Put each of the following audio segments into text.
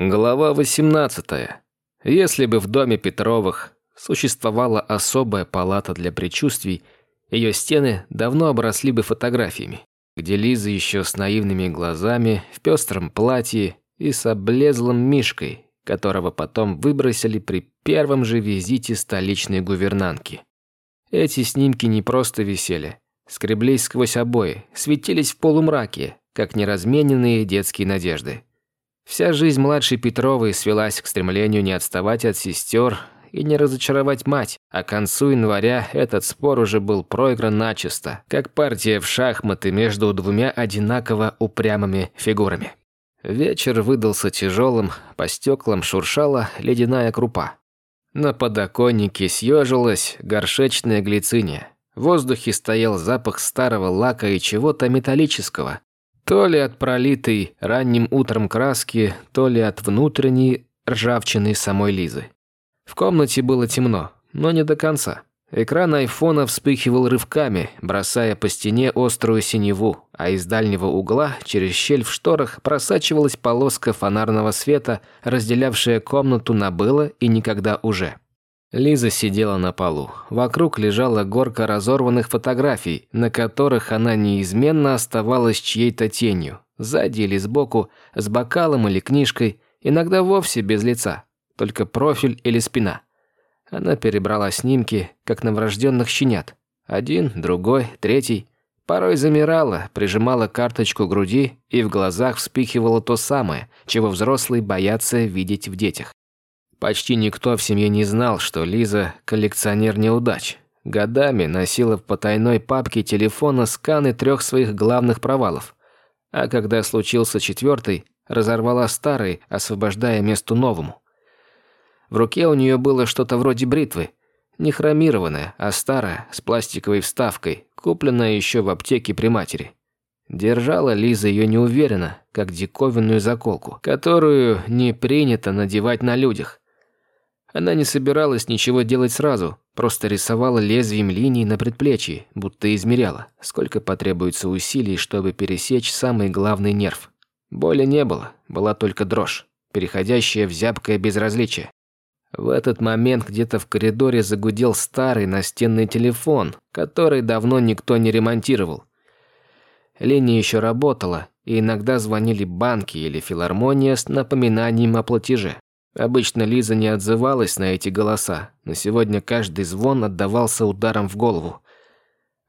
Глава 18. Если бы в доме Петровых существовала особая палата для предчувствий, ее стены давно обросли бы фотографиями, где Лиза еще с наивными глазами, в пестром платье и с облезлым мишкой, которого потом выбросили при первом же визите столичной гувернантки. Эти снимки не просто висели, скреблись сквозь обои, светились в полумраке, как неразмененные детские надежды. Вся жизнь младшей Петровой свелась к стремлению не отставать от сестер и не разочаровать мать, а к концу января этот спор уже был проигран начисто, как партия в шахматы между двумя одинаково упрямыми фигурами. Вечер выдался тяжелым, по стеклам шуршала ледяная крупа. На подоконнике съежилась горшечная глициния. В воздухе стоял запах старого лака и чего-то металлического, то ли от пролитой ранним утром краски, то ли от внутренней ржавчины самой Лизы. В комнате было темно, но не до конца. Экран айфона вспыхивал рывками, бросая по стене острую синеву, а из дальнего угла, через щель в шторах, просачивалась полоска фонарного света, разделявшая комнату на «было» и «никогда уже». Лиза сидела на полу. Вокруг лежала горка разорванных фотографий, на которых она неизменно оставалась чьей-то тенью. Сзади или сбоку, с бокалом или книжкой, иногда вовсе без лица, только профиль или спина. Она перебрала снимки, как новорожденных щенят. Один, другой, третий. Порой замирала, прижимала карточку к груди, и в глазах вспихивало то самое, чего взрослые боятся видеть в детях. Почти никто в семье не знал, что Лиза – коллекционер неудач. Годами носила в потайной папке телефона сканы трех своих главных провалов. А когда случился четвертый, разорвала старый, освобождая место новому. В руке у нее было что-то вроде бритвы. Не хромированная, а старая, с пластиковой вставкой, купленная еще в аптеке при матери. Держала Лиза ее неуверенно, как диковинную заколку, которую не принято надевать на людях. Она не собиралась ничего делать сразу, просто рисовала лезвием линий на предплечье, будто измеряла, сколько потребуется усилий, чтобы пересечь самый главный нерв. Боли не было, была только дрожь, переходящая в зябкое безразличие. В этот момент где-то в коридоре загудел старый настенный телефон, который давно никто не ремонтировал. Линия еще работала, и иногда звонили банки или филармония с напоминанием о платеже. Обычно Лиза не отзывалась на эти голоса, но сегодня каждый звон отдавался ударом в голову.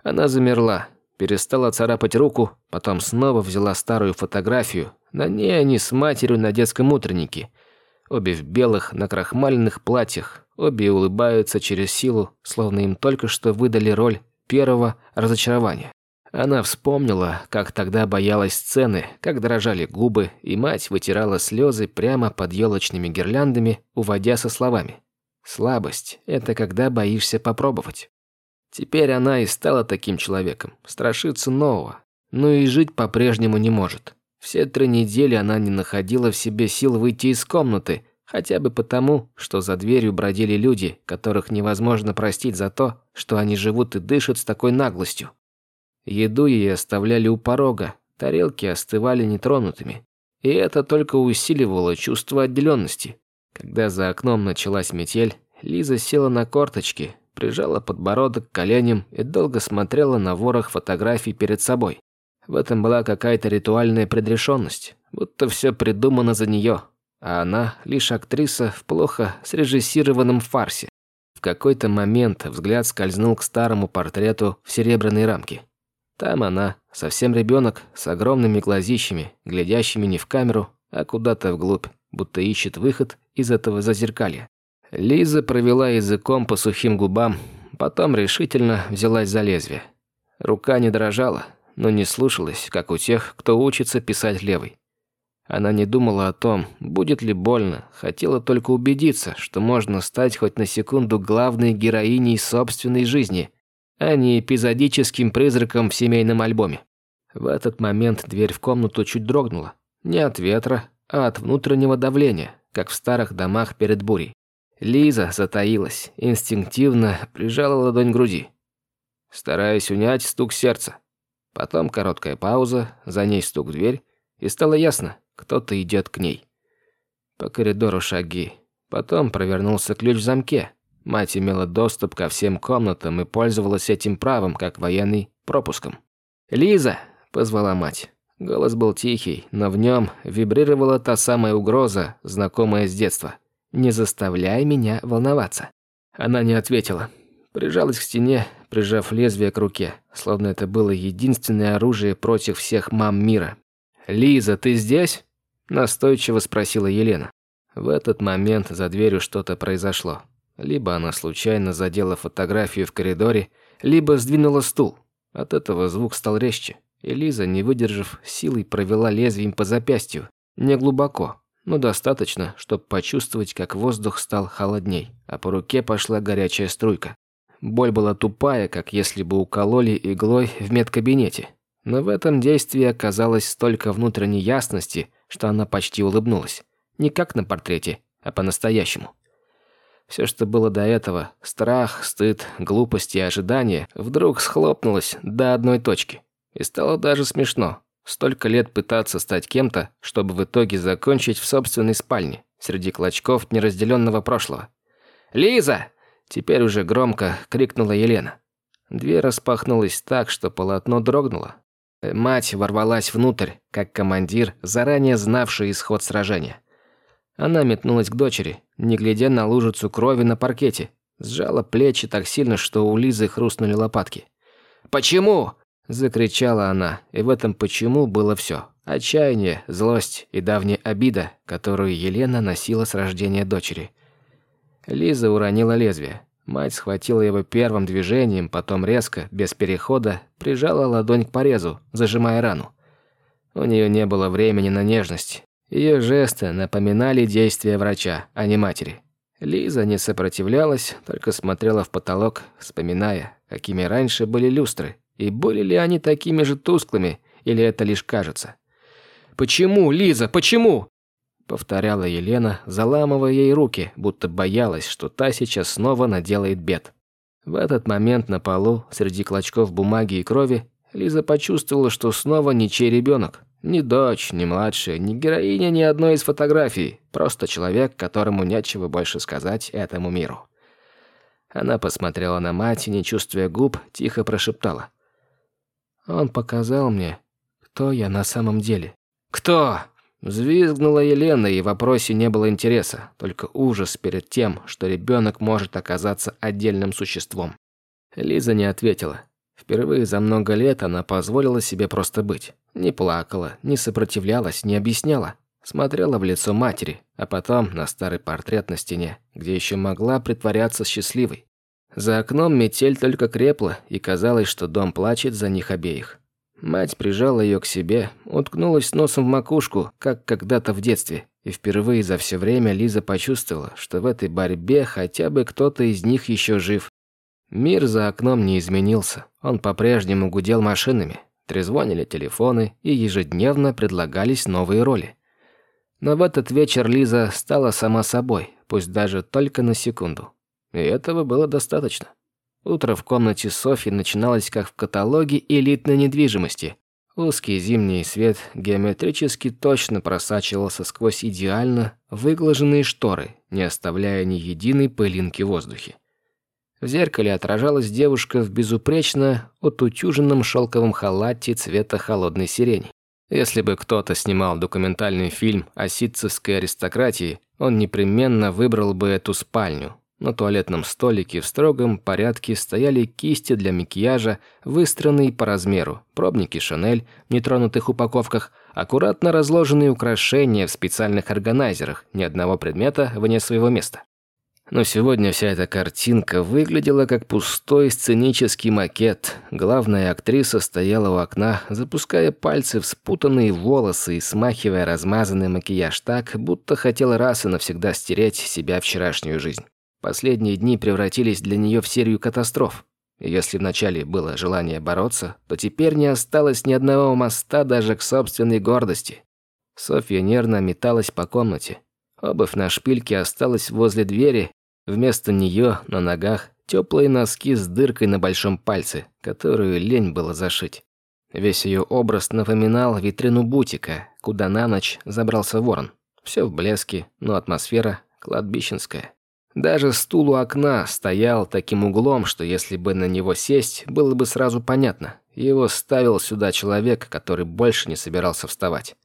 Она замерла, перестала царапать руку, потом снова взяла старую фотографию. На ней они с матерью на детском утреннике. Обе в белых, накрахмаленных платьях. Обе улыбаются через силу, словно им только что выдали роль первого разочарования. Она вспомнила, как тогда боялась сцены, как дрожали губы, и мать вытирала слезы прямо под елочными гирляндами, уводя со словами. «Слабость – это когда боишься попробовать». Теперь она и стала таким человеком, страшится нового, но и жить по-прежнему не может. Все три недели она не находила в себе сил выйти из комнаты, хотя бы потому, что за дверью бродили люди, которых невозможно простить за то, что они живут и дышат с такой наглостью. Еду ей оставляли у порога, тарелки остывали нетронутыми. И это только усиливало чувство отделенности. Когда за окном началась метель, Лиза села на корточки, прижала подбородок к коленям и долго смотрела на ворох фотографий перед собой. В этом была какая-то ритуальная предрешенность, будто все придумано за нее, а она лишь актриса в плохо срежиссированном фарсе. В какой-то момент взгляд скользнул к старому портрету в серебряной рамке. Там она, совсем ребенок, с огромными глазищами, глядящими не в камеру, а куда-то вглубь, будто ищет выход из этого зазеркалья. Лиза провела языком по сухим губам, потом решительно взялась за лезвие. Рука не дрожала, но не слушалась, как у тех, кто учится писать левой. Она не думала о том, будет ли больно, хотела только убедиться, что можно стать хоть на секунду главной героиней собственной жизни – а не эпизодическим призраком в семейном альбоме. В этот момент дверь в комнату чуть дрогнула. Не от ветра, а от внутреннего давления, как в старых домах перед бурей. Лиза затаилась, инстинктивно прижала ладонь к груди, стараясь унять стук сердца. Потом короткая пауза, за ней стук в дверь, и стало ясно, кто-то идет к ней. По коридору шаги. Потом провернулся ключ в замке. Мать имела доступ ко всем комнатам и пользовалась этим правом, как военный пропуском. «Лиза!» – позвала мать. Голос был тихий, но в нем вибрировала та самая угроза, знакомая с детства. «Не заставляй меня волноваться». Она не ответила. Прижалась к стене, прижав лезвие к руке, словно это было единственное оружие против всех мам мира. «Лиза, ты здесь?» – настойчиво спросила Елена. В этот момент за дверью что-то произошло. Либо она случайно задела фотографию в коридоре, либо сдвинула стул. От этого звук стал резче, и Лиза, не выдержав, силой провела лезвием по запястью. Не глубоко, но достаточно, чтобы почувствовать, как воздух стал холодней, а по руке пошла горячая струйка. Боль была тупая, как если бы укололи иглой в медкабинете. Но в этом действии оказалось столько внутренней ясности, что она почти улыбнулась. Не как на портрете, а по-настоящему. Все, что было до этого, страх, стыд, глупость и ожидание, вдруг схлопнулось до одной точки. И стало даже смешно. Столько лет пытаться стать кем-то, чтобы в итоге закончить в собственной спальне, среди клочков неразделенного прошлого. «Лиза!» Теперь уже громко крикнула Елена. Дверь распахнулась так, что полотно дрогнуло. Мать ворвалась внутрь, как командир, заранее знавший исход сражения. Она метнулась к дочери, не глядя на лужицу крови на паркете. Сжала плечи так сильно, что у Лизы хрустнули лопатки. «Почему?» – закричала она, и в этом «почему» было все. Отчаяние, злость и давняя обида, которую Елена носила с рождения дочери. Лиза уронила лезвие. Мать схватила его первым движением, потом резко, без перехода, прижала ладонь к порезу, зажимая рану. У нее не было времени на нежность. Ее жесты напоминали действия врача, а не матери. Лиза не сопротивлялась, только смотрела в потолок, вспоминая, какими раньше были люстры, и были ли они такими же тусклыми, или это лишь кажется. «Почему, Лиза, почему?» повторяла Елена, заламывая ей руки, будто боялась, что та сейчас снова наделает бед. В этот момент на полу, среди клочков бумаги и крови, Лиза почувствовала, что снова ничей ребенок. Ни дочь, ни младшая, ни героиня ни одной из фотографий. Просто человек, которому нечего больше сказать этому миру. Она посмотрела на мать и, не чувствуя губ, тихо прошептала. «Он показал мне, кто я на самом деле». «Кто?» Взвизгнула Елена, и в вопросе не было интереса, только ужас перед тем, что ребенок может оказаться отдельным существом. Лиза не ответила. Впервые за много лет она позволила себе просто быть. Не плакала, не сопротивлялась, не объясняла. Смотрела в лицо матери, а потом на старый портрет на стене, где еще могла притворяться счастливой. За окном метель только крепла, и казалось, что дом плачет за них обеих. Мать прижала ее к себе, уткнулась носом в макушку, как когда-то в детстве. И впервые за все время Лиза почувствовала, что в этой борьбе хотя бы кто-то из них еще жив. Мир за окном не изменился. Он по-прежнему гудел машинами, трезвонили телефоны и ежедневно предлагались новые роли. Но в этот вечер Лиза стала сама собой, пусть даже только на секунду. И этого было достаточно. Утро в комнате Софи начиналось как в каталоге элитной недвижимости. Узкий зимний свет геометрически точно просачивался сквозь идеально выглаженные шторы, не оставляя ни единой пылинки в воздухе. В зеркале отражалась девушка в безупречно отутюженном шелковом халате цвета холодной сирени. Если бы кто-то снимал документальный фильм о ситцевской аристократии, он непременно выбрал бы эту спальню, на туалетном столике в строгом порядке стояли кисти для макияжа, выстроенные по размеру, пробники Шанель в нетронутых упаковках, аккуратно разложенные украшения в специальных органайзерах, ни одного предмета вне своего места. Но сегодня вся эта картинка выглядела как пустой сценический макет. Главная актриса стояла у окна, запуская пальцы в спутанные волосы и смахивая размазанный макияж так, будто хотела раз и навсегда стереть себя вчерашнюю жизнь. Последние дни превратились для нее в серию катастроф. Если вначале было желание бороться, то теперь не осталось ни одного моста даже к собственной гордости. Софья нервно металась по комнате. Обувь на шпильке осталась возле двери. Вместо нее на ногах теплые носки с дыркой на большом пальце, которую лень было зашить. Весь ее образ напоминал витрину бутика, куда на ночь забрался ворон. Все в блеске, но атмосфера кладбищенская. Даже стул у окна стоял таким углом, что если бы на него сесть, было бы сразу понятно. Его ставил сюда человек, который больше не собирался вставать.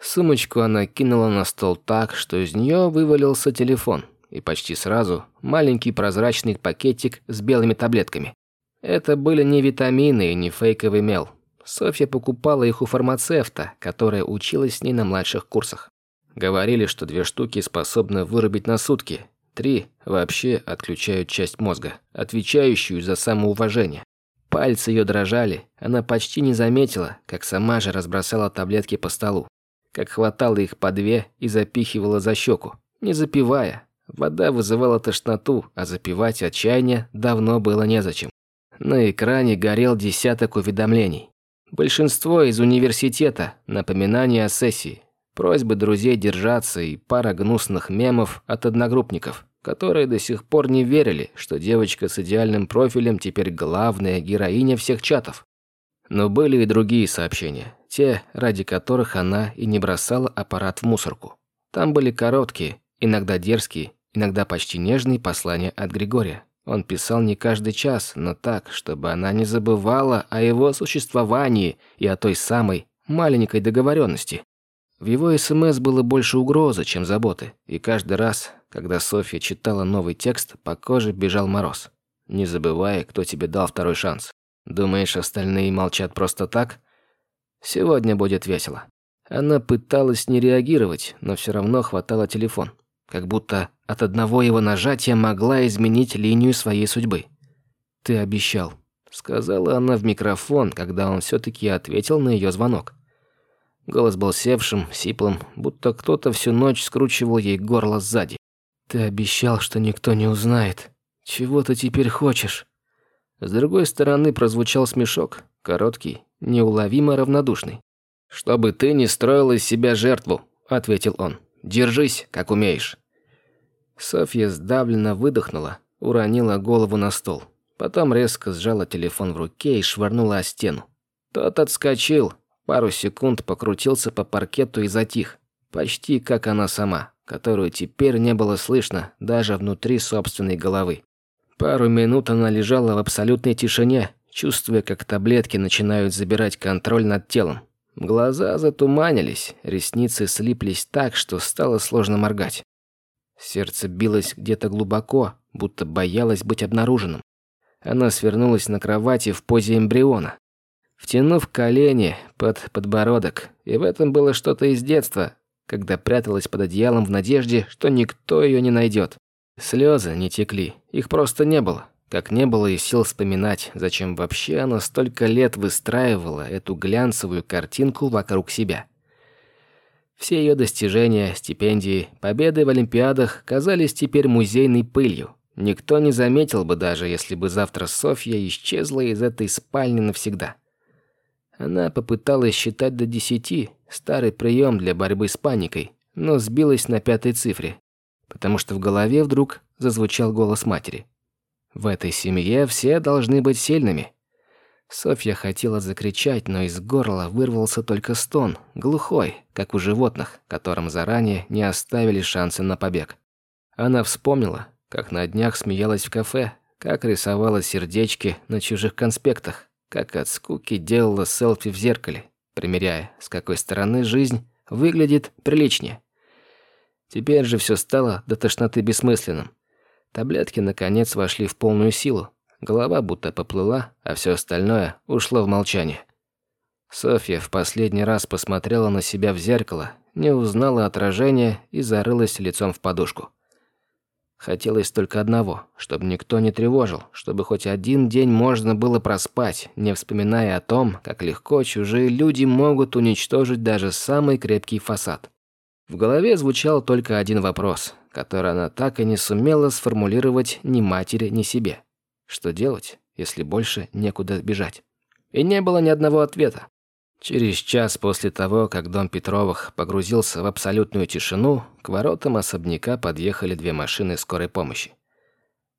Сумочку она кинула на стол так, что из нее вывалился телефон. И почти сразу маленький прозрачный пакетик с белыми таблетками. Это были не витамины и не фейковый мел. Софья покупала их у фармацевта, которая училась с ней на младших курсах. Говорили, что две штуки способны вырубить на сутки. Три вообще отключают часть мозга, отвечающую за самоуважение. Пальцы ее дрожали, она почти не заметила, как сама же разбросала таблетки по столу. Как хватала их по две и запихивала за щеку, не запивая. Вода вызывала тошноту, а запивать отчаяние давно было незачем. На экране горел десяток уведомлений. Большинство из университета, напоминания о сессии, просьбы друзей держаться и пара гнусных мемов от одногруппников, которые до сих пор не верили, что девочка с идеальным профилем теперь главная героиня всех чатов. Но были и другие сообщения, те, ради которых она и не бросала аппарат в мусорку. Там были короткие, иногда дерзкие, иногда почти нежные послания от Григория. Он писал не каждый час, но так, чтобы она не забывала о его существовании и о той самой маленькой договоренности. В его СМС было больше угрозы, чем заботы, и каждый раз, когда Софья читала новый текст, по коже бежал мороз. Не забывай, кто тебе дал второй шанс. Думаешь, остальные молчат просто так? Сегодня будет весело. Она пыталась не реагировать, но все равно хватала телефон как будто от одного его нажатия могла изменить линию своей судьбы. «Ты обещал», — сказала она в микрофон, когда он все-таки ответил на ее звонок. Голос был севшим, сиплым, будто кто-то всю ночь скручивал ей горло сзади. «Ты обещал, что никто не узнает. Чего ты теперь хочешь?» С другой стороны прозвучал смешок, короткий, неуловимо равнодушный. «Чтобы ты не строил из себя жертву», — ответил он. «Держись, как умеешь. Софья сдавленно выдохнула, уронила голову на стол. Потом резко сжала телефон в руке и швырнула о стену. Тот отскочил, пару секунд покрутился по паркету и затих. Почти как она сама, которую теперь не было слышно даже внутри собственной головы. Пару минут она лежала в абсолютной тишине, чувствуя, как таблетки начинают забирать контроль над телом. Глаза затуманились, ресницы слиплись так, что стало сложно моргать. Сердце билось где-то глубоко, будто боялось быть обнаруженным. Она свернулась на кровати в позе эмбриона, втянув колени под подбородок, и в этом было что-то из детства, когда пряталась под одеялом в надежде, что никто ее не найдет. Слезы не текли, их просто не было, как не было и сил вспоминать, зачем вообще она столько лет выстраивала эту глянцевую картинку вокруг себя. Все ее достижения, стипендии, победы в Олимпиадах казались теперь музейной пылью. Никто не заметил бы даже, если бы завтра Софья исчезла из этой спальни навсегда. Она попыталась считать до десяти, старый прием для борьбы с паникой, но сбилась на пятой цифре, потому что в голове вдруг зазвучал голос матери. «В этой семье все должны быть сильными. Софья хотела закричать, но из горла вырвался только стон, глухой, как у животных, которым заранее не оставили шансы на побег. Она вспомнила, как на днях смеялась в кафе, как рисовала сердечки на чужих конспектах, как от скуки делала селфи в зеркале, примеряя, с какой стороны жизнь выглядит приличнее. Теперь же все стало до тошноты бессмысленным. Таблетки, наконец, вошли в полную силу, Голова будто поплыла, а все остальное ушло в молчание. Софья в последний раз посмотрела на себя в зеркало, не узнала отражения и зарылась лицом в подушку. Хотелось только одного, чтобы никто не тревожил, чтобы хоть один день можно было проспать, не вспоминая о том, как легко чужие люди могут уничтожить даже самый крепкий фасад. В голове звучал только один вопрос, который она так и не сумела сформулировать ни матери, ни себе. Что делать, если больше некуда бежать? И не было ни одного ответа. Через час после того, как дом Петровых погрузился в абсолютную тишину, к воротам особняка подъехали две машины скорой помощи.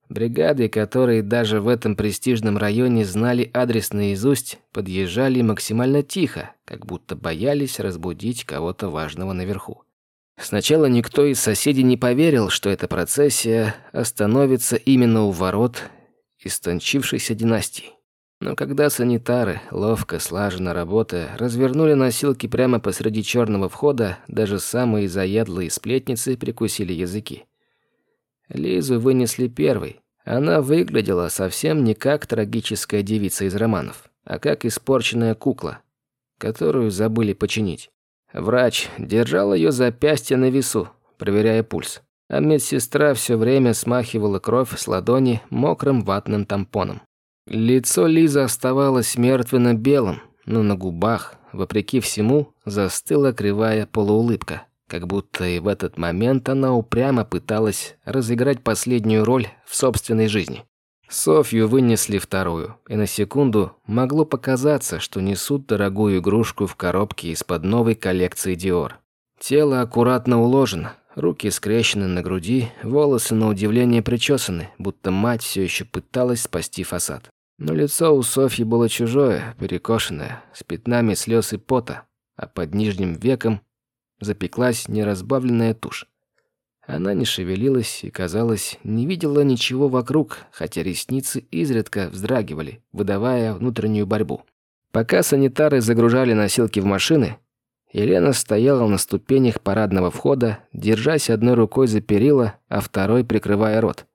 Бригады, которые даже в этом престижном районе знали адрес наизусть, подъезжали максимально тихо, как будто боялись разбудить кого-то важного наверху. Сначала никто из соседей не поверил, что эта процессия остановится именно у ворот истончившейся династии. Но когда санитары, ловко, слаженно работая, развернули носилки прямо посреди черного входа, даже самые заядлые сплетницы прикусили языки. Лизу вынесли первой. Она выглядела совсем не как трагическая девица из романов, а как испорченная кукла, которую забыли починить. Врач держал ее запястье на весу, проверяя пульс, а медсестра все время смахивала кровь с ладони мокрым ватным тампоном. Лицо Лизы оставалось мертвенно-белым, но на губах, вопреки всему, застыла кривая полуулыбка, как будто и в этот момент она упрямо пыталась разыграть последнюю роль в собственной жизни. Софью вынесли вторую, и на секунду могло показаться, что несут дорогую игрушку в коробке из-под новой коллекции Dior. Тело аккуратно уложено, руки скрещены на груди, волосы на удивление причесаны, будто мать все еще пыталась спасти фасад. Но лицо у Софьи было чужое, перекошенное, с пятнами слез и пота, а под нижним веком запеклась неразбавленная тушь. Она не шевелилась и, казалось, не видела ничего вокруг, хотя ресницы изредка вздрагивали, выдавая внутреннюю борьбу. Пока санитары загружали носилки в машины, Елена стояла на ступенях парадного входа, держась одной рукой за перила, а второй прикрывая рот.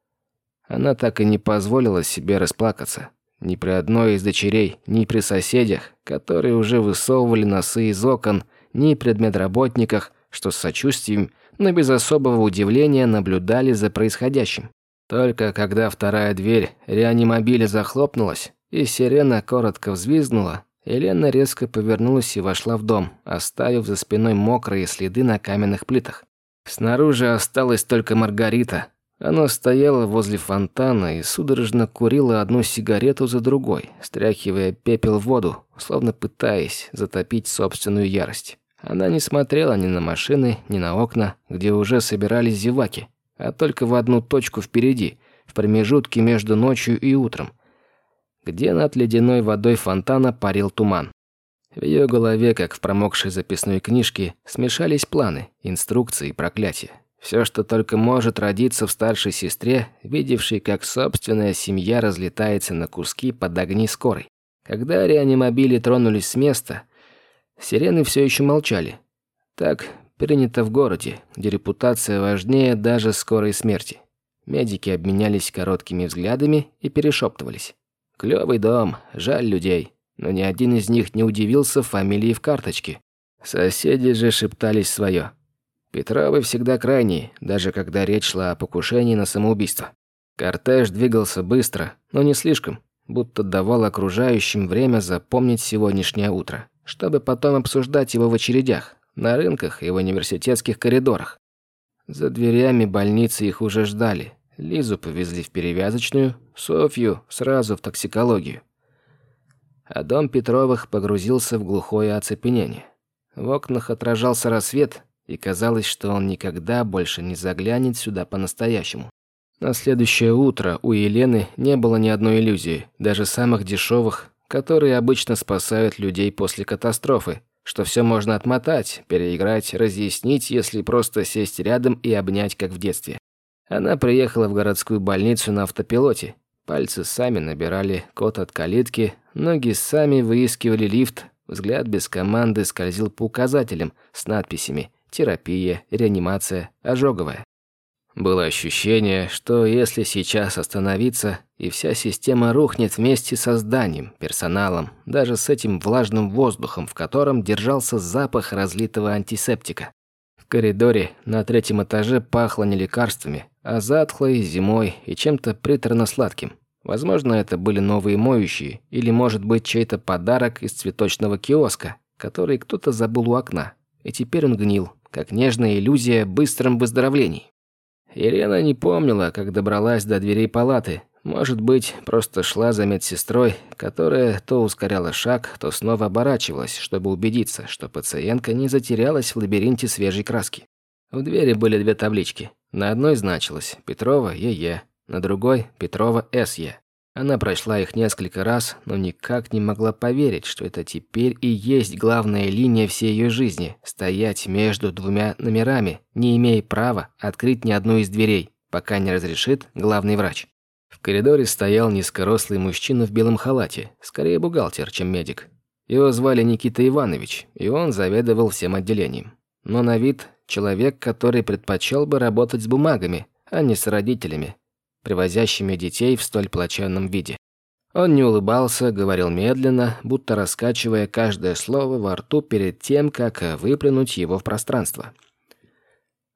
Она так и не позволила себе расплакаться. Ни при одной из дочерей, ни при соседях, которые уже высовывали носы из окон, ни при медработниках, что с сочувствием но без особого удивления наблюдали за происходящим. Только когда вторая дверь реанимобиля захлопнулась, и сирена коротко взвизгнула, Елена резко повернулась и вошла в дом, оставив за спиной мокрые следы на каменных плитах. Снаружи осталась только Маргарита. Она стояла возле фонтана и судорожно курила одну сигарету за другой, стряхивая пепел в воду, словно пытаясь затопить собственную ярость. Она не смотрела ни на машины, ни на окна, где уже собирались зеваки, а только в одну точку впереди, в промежутке между ночью и утром, где над ледяной водой фонтана парил туман. В ее голове, как в промокшей записной книжке, смешались планы, инструкции и проклятия. Все, что только может родиться в старшей сестре, видевшей, как собственная семья разлетается на куски под огни скорой. Когда реанимобили тронулись с места, Сирены все еще молчали. Так принято в городе, где репутация важнее даже скорой смерти. Медики обменялись короткими взглядами и перешептывались. Клевый дом, жаль людей, но ни один из них не удивился фамилии в карточке. Соседи же шептались свое. Петровы всегда крайние, даже когда речь шла о покушении на самоубийство. Кортеж двигался быстро, но не слишком, будто давал окружающим время запомнить сегодняшнее утро чтобы потом обсуждать его в очередях, на рынках и в университетских коридорах. За дверями больницы их уже ждали. Лизу повезли в перевязочную, Софью сразу в токсикологию. А дом Петровых погрузился в глухое оцепенение. В окнах отражался рассвет, и казалось, что он никогда больше не заглянет сюда по-настоящему. На следующее утро у Елены не было ни одной иллюзии, даже самых дешевых, которые обычно спасают людей после катастрофы, что все можно отмотать, переиграть, разъяснить, если просто сесть рядом и обнять, как в детстве. Она приехала в городскую больницу на автопилоте. Пальцы сами набирали код от калитки, ноги сами выискивали лифт, взгляд без команды скользил по указателям с надписями «терапия», «реанимация», «ожоговая». Было ощущение, что если сейчас остановиться, и вся система рухнет вместе со зданием, персоналом, даже с этим влажным воздухом, в котором держался запах разлитого антисептика. В коридоре на третьем этаже пахло не лекарствами, а затхлой зимой и чем-то приторно-сладким. Возможно, это были новые моющие, или, может быть, чей-то подарок из цветочного киоска, который кто-то забыл у окна, и теперь он гнил, как нежная иллюзия быстром выздоровлений. Елена не помнила, как добралась до дверей палаты. Может быть, просто шла за медсестрой, которая то ускоряла шаг, то снова оборачивалась, чтобы убедиться, что пациентка не затерялась в лабиринте свежей краски. В двери были две таблички. На одной значилось «Петрова ЕЕ», на другой «Петрова СЕ». Она прочла их несколько раз, но никак не могла поверить, что это теперь и есть главная линия всей ее жизни – стоять между двумя номерами, не имея права открыть ни одну из дверей, пока не разрешит главный врач. В коридоре стоял низкорослый мужчина в белом халате, скорее бухгалтер, чем медик. Его звали Никита Иванович, и он заведовал всем отделением. Но на вид человек, который предпочел бы работать с бумагами, а не с родителями, привозящими детей в столь плачевном виде. Он не улыбался, говорил медленно, будто раскачивая каждое слово во рту перед тем, как выплюнуть его в пространство.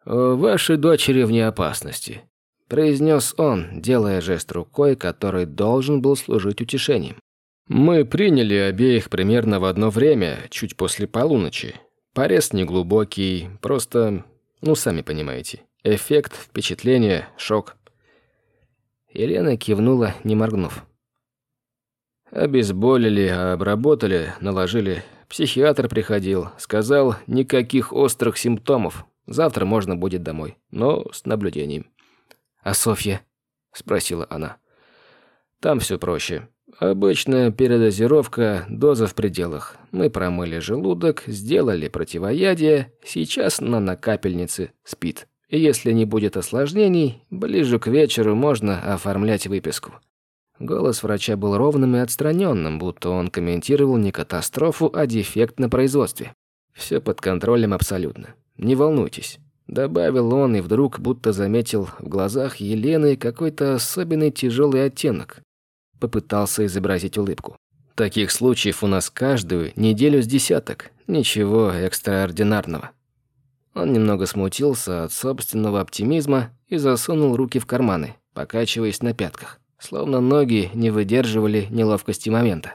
«Вашей дочери вне опасности», – произнес он, делая жест рукой, который должен был служить утешением. «Мы приняли обеих примерно в одно время, чуть после полуночи. Порез неглубокий, просто, ну, сами понимаете. Эффект, впечатление, шок. Елена кивнула, не моргнув. Обезболили, обработали, наложили. Психиатр приходил, сказал, никаких острых симптомов. Завтра можно будет домой, но с наблюдением. «А Софья?» – спросила она. «Там все проще. Обычная передозировка, доза в пределах. Мы промыли желудок, сделали противоядие, сейчас на накапельнице спит». И если не будет осложнений, ближе к вечеру можно оформлять выписку. Голос врача был ровным и отстраненным, будто он комментировал не катастрофу, а дефект на производстве. Все под контролем абсолютно. Не волнуйтесь. Добавил он и вдруг будто заметил в глазах Елены какой-то особенный тяжелый оттенок. Попытался изобразить улыбку. Таких случаев у нас каждую неделю с десяток. Ничего экстраординарного. Он немного смутился от собственного оптимизма и засунул руки в карманы, покачиваясь на пятках, словно ноги не выдерживали неловкости момента.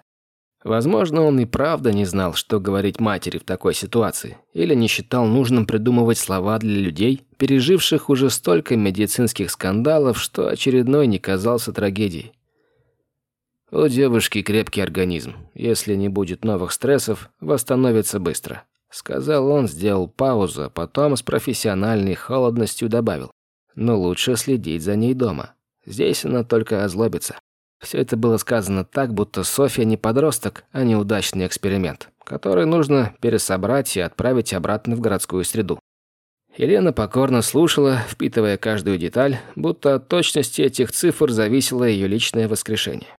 Возможно, он и правда не знал, что говорить матери в такой ситуации, или не считал нужным придумывать слова для людей, переживших уже столько медицинских скандалов, что очередной не казался трагедией. У девушки крепкий организм. Если не будет новых стрессов, восстановится быстро. Сказал он, сделал паузу, а потом с профессиональной холодностью добавил. Но лучше следить за ней дома. Здесь она только озлобится. Все это было сказано так, будто Софья не подросток, а неудачный эксперимент, который нужно пересобрать и отправить обратно в городскую среду. Елена покорно слушала, впитывая каждую деталь, будто от точности этих цифр зависело ее личное воскрешение.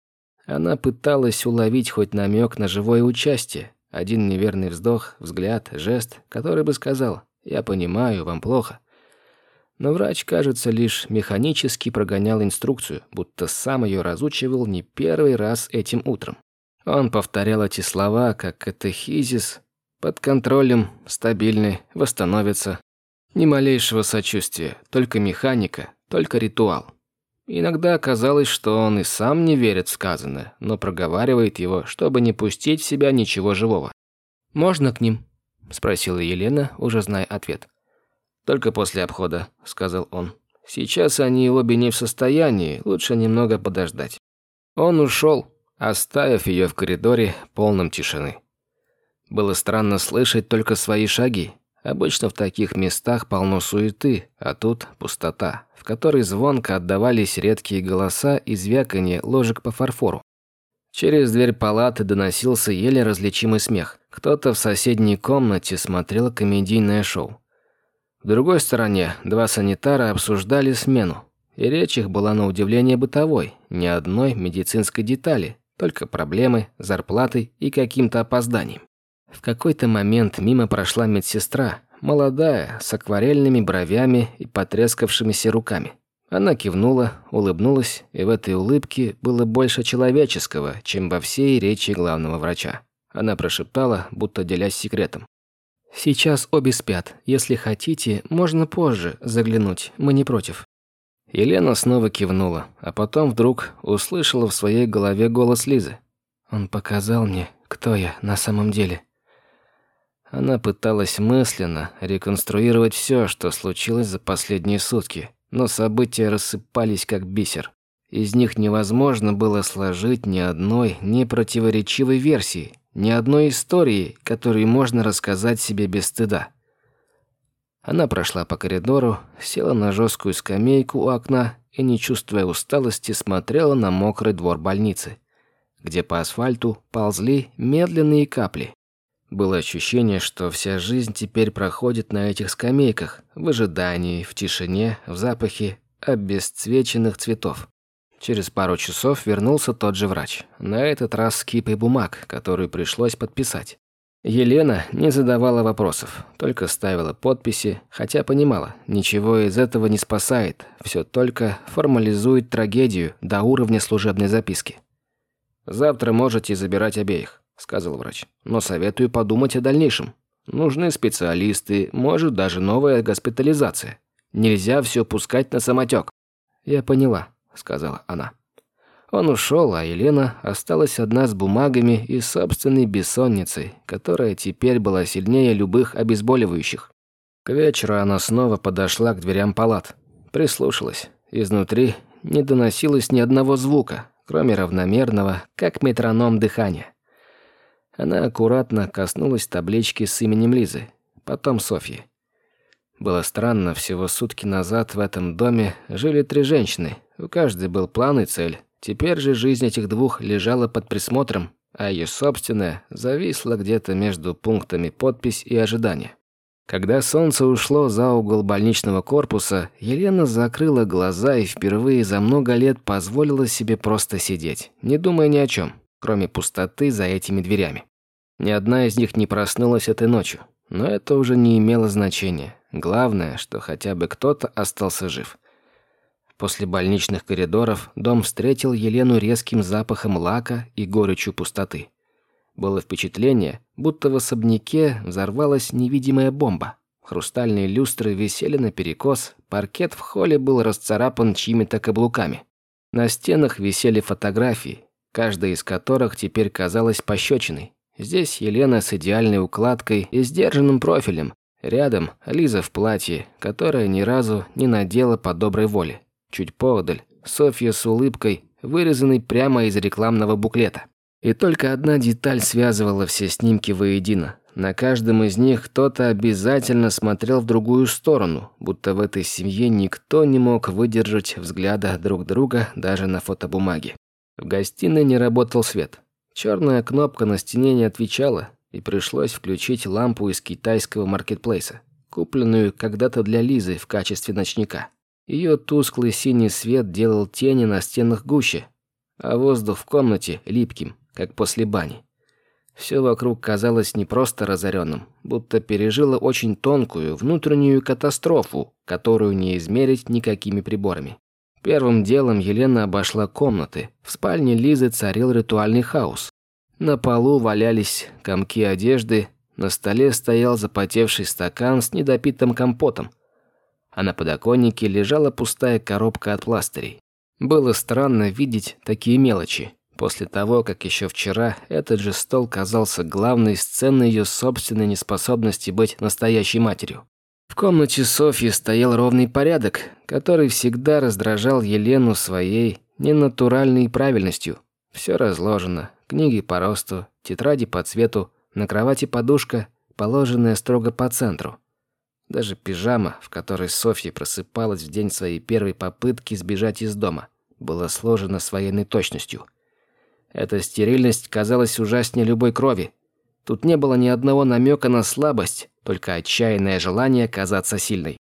Она пыталась уловить хоть намек на живое участие, один неверный вздох, взгляд, жест, который бы сказал «Я понимаю, вам плохо». Но врач, кажется, лишь механически прогонял инструкцию, будто сам ее разучивал не первый раз этим утром. Он повторял эти слова, как катехизис, под контролем, стабильный, восстановится. Ни малейшего сочувствия, только механика, только ритуал. Иногда казалось, что он и сам не верит в сказанное, но проговаривает его, чтобы не пустить в себя ничего живого. «Можно к ним?» – спросила Елена, уже зная ответ. «Только после обхода», – сказал он. «Сейчас они обе не в состоянии, лучше немного подождать». Он ушел, оставив ее в коридоре полном тишины. Было странно слышать только свои шаги, Обычно в таких местах полно суеты, а тут пустота, в которой звонко отдавались редкие голоса и звяканье ложек по фарфору. Через дверь палаты доносился еле различимый смех. Кто-то в соседней комнате смотрел комедийное шоу. В другой стороне два санитара обсуждали смену. И речь их была на удивление бытовой, ни одной медицинской детали, только проблемы, зарплаты и каким-то опозданием. В какой-то момент мимо прошла медсестра, молодая, с акварельными бровями и потрескавшимися руками. Она кивнула, улыбнулась, и в этой улыбке было больше человеческого, чем во всей речи главного врача. Она прошептала, будто делясь секретом. «Сейчас обе спят. Если хотите, можно позже заглянуть. Мы не против». Елена снова кивнула, а потом вдруг услышала в своей голове голос Лизы. «Он показал мне, кто я на самом деле». Она пыталась мысленно реконструировать все, что случилось за последние сутки, но события рассыпались как бисер. Из них невозможно было сложить ни одной непротиворечивой версии, ни одной истории, которую можно рассказать себе без стыда. Она прошла по коридору, села на жесткую скамейку у окна и, не чувствуя усталости, смотрела на мокрый двор больницы, где по асфальту ползли медленные капли. Было ощущение, что вся жизнь теперь проходит на этих скамейках, в ожидании, в тишине, в запахе обесцвеченных цветов. Через пару часов вернулся тот же врач, на этот раз с кипой бумаг, которую пришлось подписать. Елена не задавала вопросов, только ставила подписи, хотя понимала, ничего из этого не спасает, все только формализует трагедию до уровня служебной записки. «Завтра можете забирать обеих», — сказал врач. «Но советую подумать о дальнейшем. Нужны специалисты, может, даже новая госпитализация. Нельзя все пускать на самотек». «Я поняла», — сказала она. Он ушел, а Елена осталась одна с бумагами и собственной бессонницей, которая теперь была сильнее любых обезболивающих. К вечеру она снова подошла к дверям палат. Прислушалась. Изнутри не доносилось ни одного звука, кроме равномерного, как метроном дыхания. Она аккуратно коснулась таблички с именем Лизы, потом Софьи. Было странно, всего сутки назад в этом доме жили три женщины, у каждой был план и цель. Теперь же жизнь этих двух лежала под присмотром, а ее собственная зависла где-то между пунктами подпись и ожидание. Когда солнце ушло за угол больничного корпуса, Елена закрыла глаза и впервые за много лет позволила себе просто сидеть, не думая ни о чем, кроме пустоты за этими дверями. Ни одна из них не проснулась этой ночью, но это уже не имело значения. Главное, что хотя бы кто-то остался жив. После больничных коридоров дом встретил Елену резким запахом лака и горечью пустоты. Было впечатление, будто в особняке взорвалась невидимая бомба. Хрустальные люстры висели наперекос, паркет в холле был расцарапан чьими-то каблуками. На стенах висели фотографии, каждая из которых теперь казалась пощечиной. Здесь Елена с идеальной укладкой и сдержанным профилем. Рядом Лиза в платье, которое ни разу не надела по доброй воле. Чуть поодаль Софья с улыбкой, вырезанной прямо из рекламного буклета. И только одна деталь связывала все снимки воедино. На каждом из них кто-то обязательно смотрел в другую сторону, будто в этой семье никто не мог выдержать взгляда друг друга даже на фотобумаге. В гостиной не работал свет. Черная кнопка на стене не отвечала, и пришлось включить лампу из китайского маркетплейса, купленную когда-то для Лизы в качестве ночника. Ее тусклый синий свет делал тени на стенах гуще, а воздух в комнате липким, как после бани. Все вокруг казалось не просто разоренным, будто пережило очень тонкую внутреннюю катастрофу, которую не измерить никакими приборами. Первым делом Елена обошла комнаты. В спальне Лизы царил ритуальный хаос. На полу валялись комки одежды, на столе стоял запотевший стакан с недопитым компотом а на подоконнике лежала пустая коробка от пластырей. Было странно видеть такие мелочи, после того, как еще вчера этот же стол казался главной сценой ее собственной неспособности быть настоящей матерью. В комнате Софьи стоял ровный порядок, который всегда раздражал Елену своей ненатуральной правильностью. Все разложено, книги по росту, тетради по цвету, на кровати подушка, положенная строго по центру. Даже пижама, в которой Софья просыпалась в день своей первой попытки сбежать из дома, была сложена с военной точностью. Эта стерильность казалась ужаснее любой крови. Тут не было ни одного намека на слабость, только отчаянное желание казаться сильной.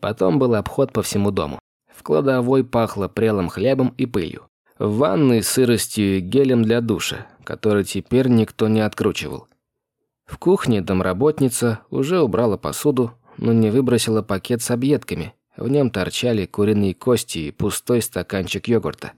Потом был обход по всему дому. В кладовой пахло прелым хлебом и пылью. В ванной сыростью и гелем для душа, который теперь никто не откручивал. В кухне домработница уже убрала посуду, но не выбросила пакет с объедками. В нем торчали куриные кости и пустой стаканчик йогурта.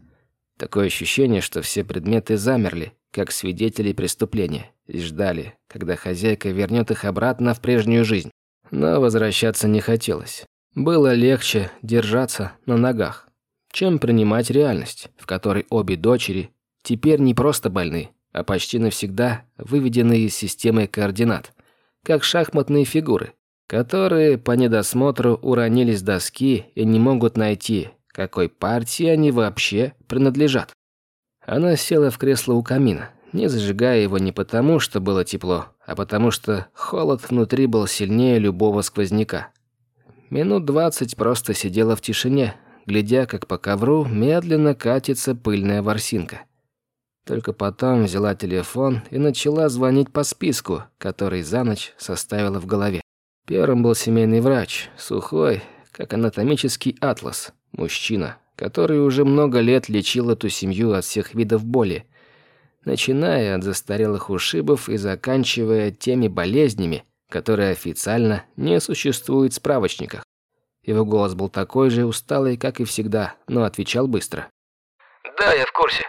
Такое ощущение, что все предметы замерли, как свидетели преступления, и ждали, когда хозяйка вернет их обратно в прежнюю жизнь. Но возвращаться не хотелось. Было легче держаться на ногах, чем принимать реальность, в которой обе дочери теперь не просто больны, а почти навсегда выведены из системы координат, как шахматные фигуры, которые по недосмотру уронили с доски и не могут найти, какой партии они вообще принадлежат. Она села в кресло у камина, не зажигая его не потому, что было тепло, а потому что холод внутри был сильнее любого сквозняка. Минут двадцать просто сидела в тишине, глядя, как по ковру медленно катится пыльная ворсинка. Только потом взяла телефон и начала звонить по списку, который за ночь составила в голове. Первым был семейный врач, сухой, как анатомический атлас, мужчина, который уже много лет лечил эту семью от всех видов боли, начиная от застарелых ушибов и заканчивая теми болезнями, которые официально не существуют в справочниках. Его голос был такой же усталый, как и всегда, но отвечал быстро. «Да, я в курсе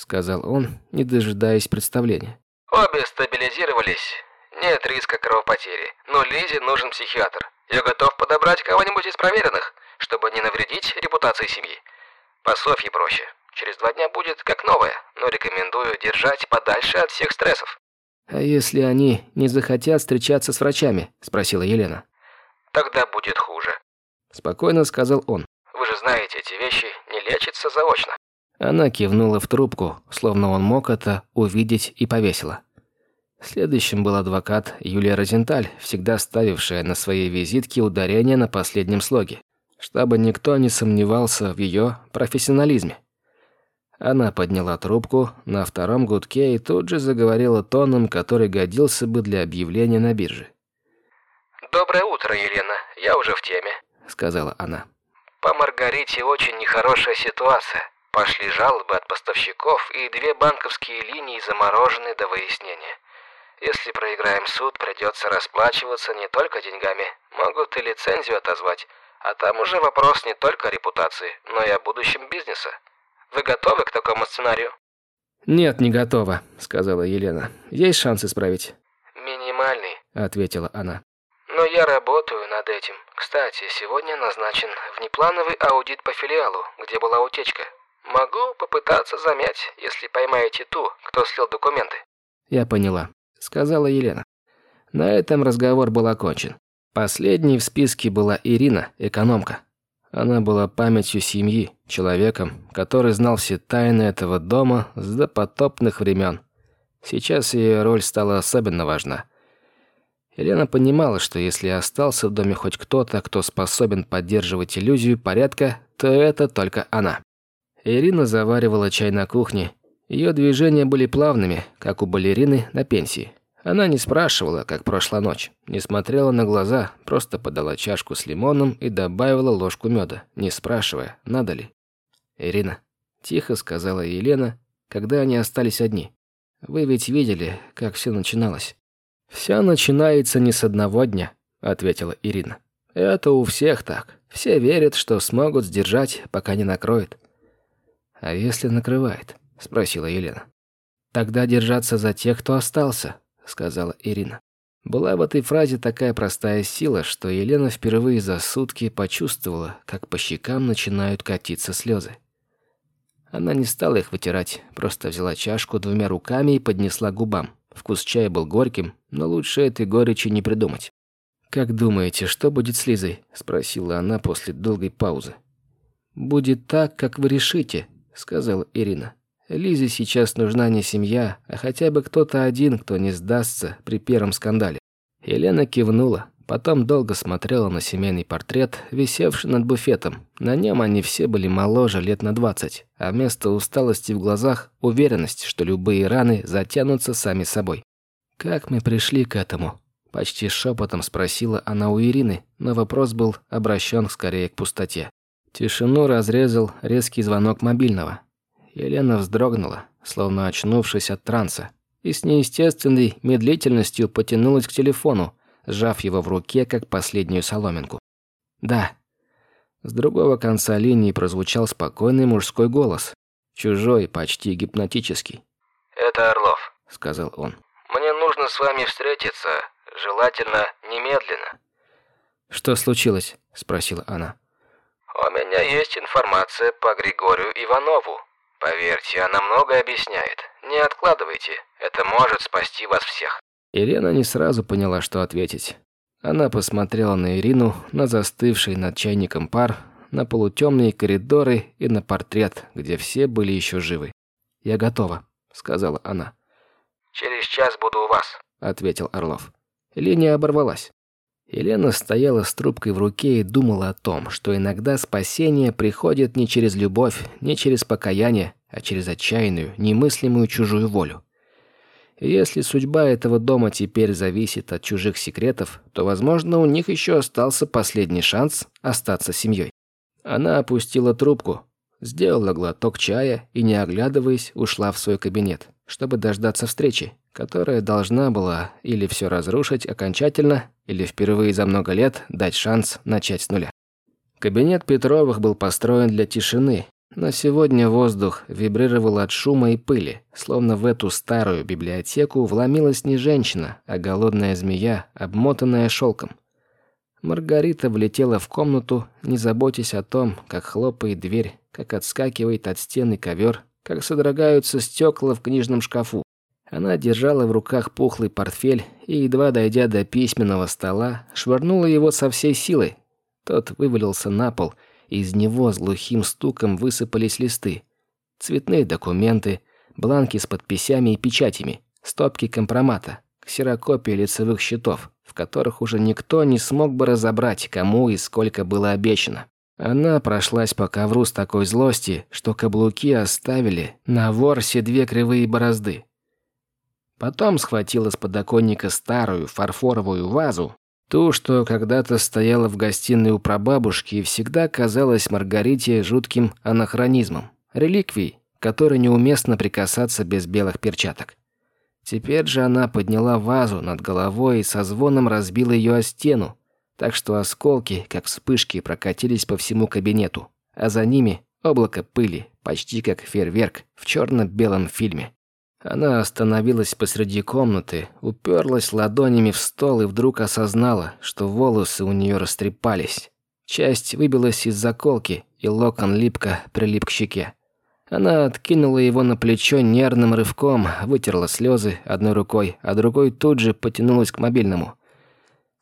сказал он, не дожидаясь представления. Обе стабилизировались. Нет риска кровопотери. Но Лизе нужен психиатр. Я готов подобрать кого-нибудь из проверенных, чтобы не навредить репутации семьи. По Софье проще. Через два дня будет как новая, но рекомендую держать подальше от всех стрессов. «А если они не захотят встречаться с врачами?» – спросила Елена. «Тогда будет хуже», – спокойно сказал он. «Вы же знаете, эти вещи не лечатся заочно». Она кивнула в трубку, словно он мог это увидеть и повесила. Следующим был адвокат Юлия Розенталь, всегда ставившая на своей визитке ударение на последнем слоге, чтобы никто не сомневался в ее профессионализме. Она подняла трубку на втором гудке и тут же заговорила тоном, который годился бы для объявления на бирже. «Доброе утро, Елена. Я уже в теме», — сказала она. «По Маргарите очень нехорошая ситуация. Пошли жалобы от поставщиков, и две банковские линии заморожены до выяснения. Если проиграем суд, придется расплачиваться не только деньгами, могут и лицензию отозвать. А там уже вопрос не только о репутации, но и о будущем бизнеса. Вы готовы к такому сценарию? «Нет, не готова», — сказала Елена. «Есть шанс исправить?» «Минимальный», — ответила она. «Но я работаю над этим. Кстати, сегодня назначен внеплановый аудит по филиалу, где была утечка. Могу попытаться замять, если поймаете ту, кто слил документы. Я поняла, сказала Елена. На этом разговор был окончен. Последней в списке была Ирина, экономка. Она была памятью семьи, человеком, который знал все тайны этого дома с допотопных времен. Сейчас ее роль стала особенно важна. Елена понимала, что если остался в доме хоть кто-то, кто способен поддерживать иллюзию порядка, то это только она. Ирина заваривала чай на кухне. Ее движения были плавными, как у балерины на пенсии. Она не спрашивала, как прошла ночь, не смотрела на глаза, просто подала чашку с лимоном и добавила ложку меда, не спрашивая, надо ли. «Ирина», – тихо сказала Елена, когда они остались одни. «Вы ведь видели, как все начиналось?» «Все начинается не с одного дня», – ответила Ирина. «Это у всех так. Все верят, что смогут сдержать, пока не накроет. «А если накрывает?» – спросила Елена. «Тогда держаться за тех, кто остался», – сказала Ирина. Была в этой фразе такая простая сила, что Елена впервые за сутки почувствовала, как по щекам начинают катиться слезы. Она не стала их вытирать, просто взяла чашку двумя руками и поднесла к губам. Вкус чая был горьким, но лучше этой горечи не придумать. «Как думаете, что будет с Лизой?» – спросила она после долгой паузы. «Будет так, как вы решите», сказала Ирина. Лизе сейчас нужна не семья, а хотя бы кто-то один, кто не сдастся при первом скандале. Елена кивнула, потом долго смотрела на семейный портрет, висевший над буфетом. На нем они все были моложе лет на двадцать, а вместо усталости в глазах – уверенность, что любые раны затянутся сами собой. «Как мы пришли к этому?» Почти шепотом спросила она у Ирины, но вопрос был обращен скорее к пустоте. Тишину разрезал резкий звонок мобильного. Елена вздрогнула, словно очнувшись от транса, и с неестественной медлительностью потянулась к телефону, сжав его в руке, как последнюю соломинку. «Да». С другого конца линии прозвучал спокойный мужской голос, чужой, почти гипнотический. «Это Орлов», — сказал он. «Мне нужно с вами встретиться, желательно немедленно». «Что случилось?» — спросила она. «У меня есть информация по Григорию Иванову. Поверьте, она многое объясняет. Не откладывайте, это может спасти вас всех». Елена не сразу поняла, что ответить. Она посмотрела на Ирину, на застывший над чайником пар, на полутемные коридоры и на портрет, где все были еще живы. «Я готова», — сказала она. «Через час буду у вас», — ответил Орлов. Линия оборвалась. Елена стояла с трубкой в руке и думала о том, что иногда спасение приходит не через любовь, не через покаяние, а через отчаянную, немыслимую чужую волю. И если судьба этого дома теперь зависит от чужих секретов, то, возможно, у них еще остался последний шанс остаться семьей. Она опустила трубку, сделала глоток чая и, не оглядываясь, ушла в свой кабинет, чтобы дождаться встречи, которая должна была или все разрушить окончательно, или впервые за много лет дать шанс начать с нуля. Кабинет Петровых был построен для тишины, но сегодня воздух вибрировал от шума и пыли, словно в эту старую библиотеку вломилась не женщина, а голодная змея, обмотанная шелком. Маргарита влетела в комнату, не заботясь о том, как хлопает дверь, как отскакивает от стены ковер, как содрогаются стекла в книжном шкафу. Она держала в руках пухлый портфель и, едва дойдя до письменного стола, швырнула его со всей силой. Тот вывалился на пол, и из него с глухим стуком высыпались листы. Цветные документы, бланки с подписями и печатями, стопки компромата, ксерокопии лицевых счетов, в которых уже никто не смог бы разобрать, кому и сколько было обещано. Она прошлась по ковру с такой злости, что каблуки оставили на ворсе две кривые борозды. Потом схватила с подоконника старую фарфоровую вазу, ту, что когда-то стояла в гостиной у прабабушки и всегда казалась Маргарите жутким анахронизмом, реликвией, которой неуместно прикасаться без белых перчаток. Теперь же она подняла вазу над головой и со звоном разбила ее о стену, так что осколки, как вспышки, прокатились по всему кабинету, а за ними облако пыли, почти как фейерверк в черно-белом фильме. Она остановилась посреди комнаты, уперлась ладонями в стол и вдруг осознала, что волосы у нее растрепались. Часть выбилась из заколки, и локон липко прилип к щеке. Она откинула его на плечо нервным рывком, вытерла слезы одной рукой, а другой тут же потянулась к мобильному.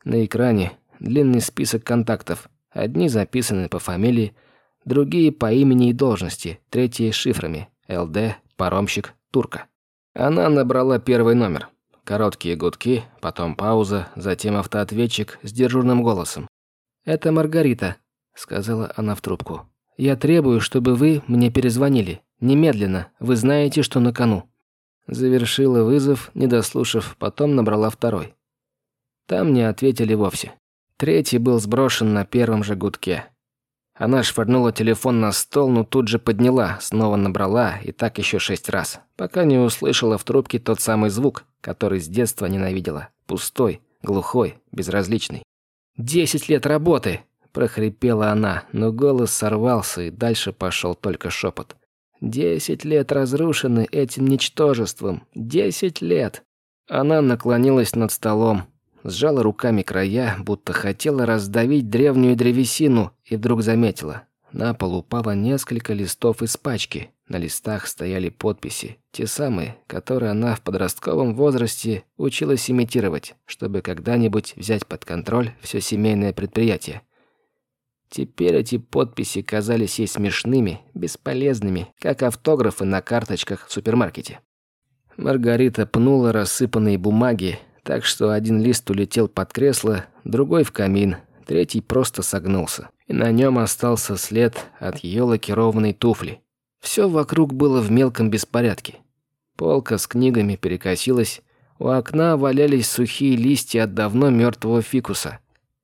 На экране длинный список контактов. Одни записаны по фамилии, другие по имени и должности, третьи шифрами. ЛД, паромщик, турка. Она набрала первый номер. Короткие гудки, потом пауза, затем автоответчик с дежурным голосом. «Это Маргарита», — сказала она в трубку. «Я требую, чтобы вы мне перезвонили. Немедленно. Вы знаете, что на кону». Завершила вызов, не дослушав, потом набрала второй. Там не ответили вовсе. Третий был сброшен на первом же гудке. Она швырнула телефон на стол, но тут же подняла, снова набрала, и так еще шесть раз, пока не услышала в трубке тот самый звук, который с детства ненавидела. Пустой, глухой, безразличный. «Десять лет работы!» – прохрипела она, но голос сорвался, и дальше пошел только шепот. «Десять лет разрушены этим ничтожеством! Десять лет!» Она наклонилась над столом, Сжала руками края, будто хотела раздавить древнюю древесину, и вдруг заметила. На пол упало несколько листов из пачки. На листах стояли подписи, те самые, которые она в подростковом возрасте училась имитировать, чтобы когда-нибудь взять под контроль все семейное предприятие. Теперь эти подписи казались ей смешными, бесполезными, как автографы на карточках в супермаркете. Маргарита пнула рассыпанные бумаги, так что один лист улетел под кресло, другой в камин, третий просто согнулся. И на нем остался след от ее лакированной туфли. Все вокруг было в мелком беспорядке. Полка с книгами перекосилась, у окна валялись сухие листья от давно мертвого фикуса.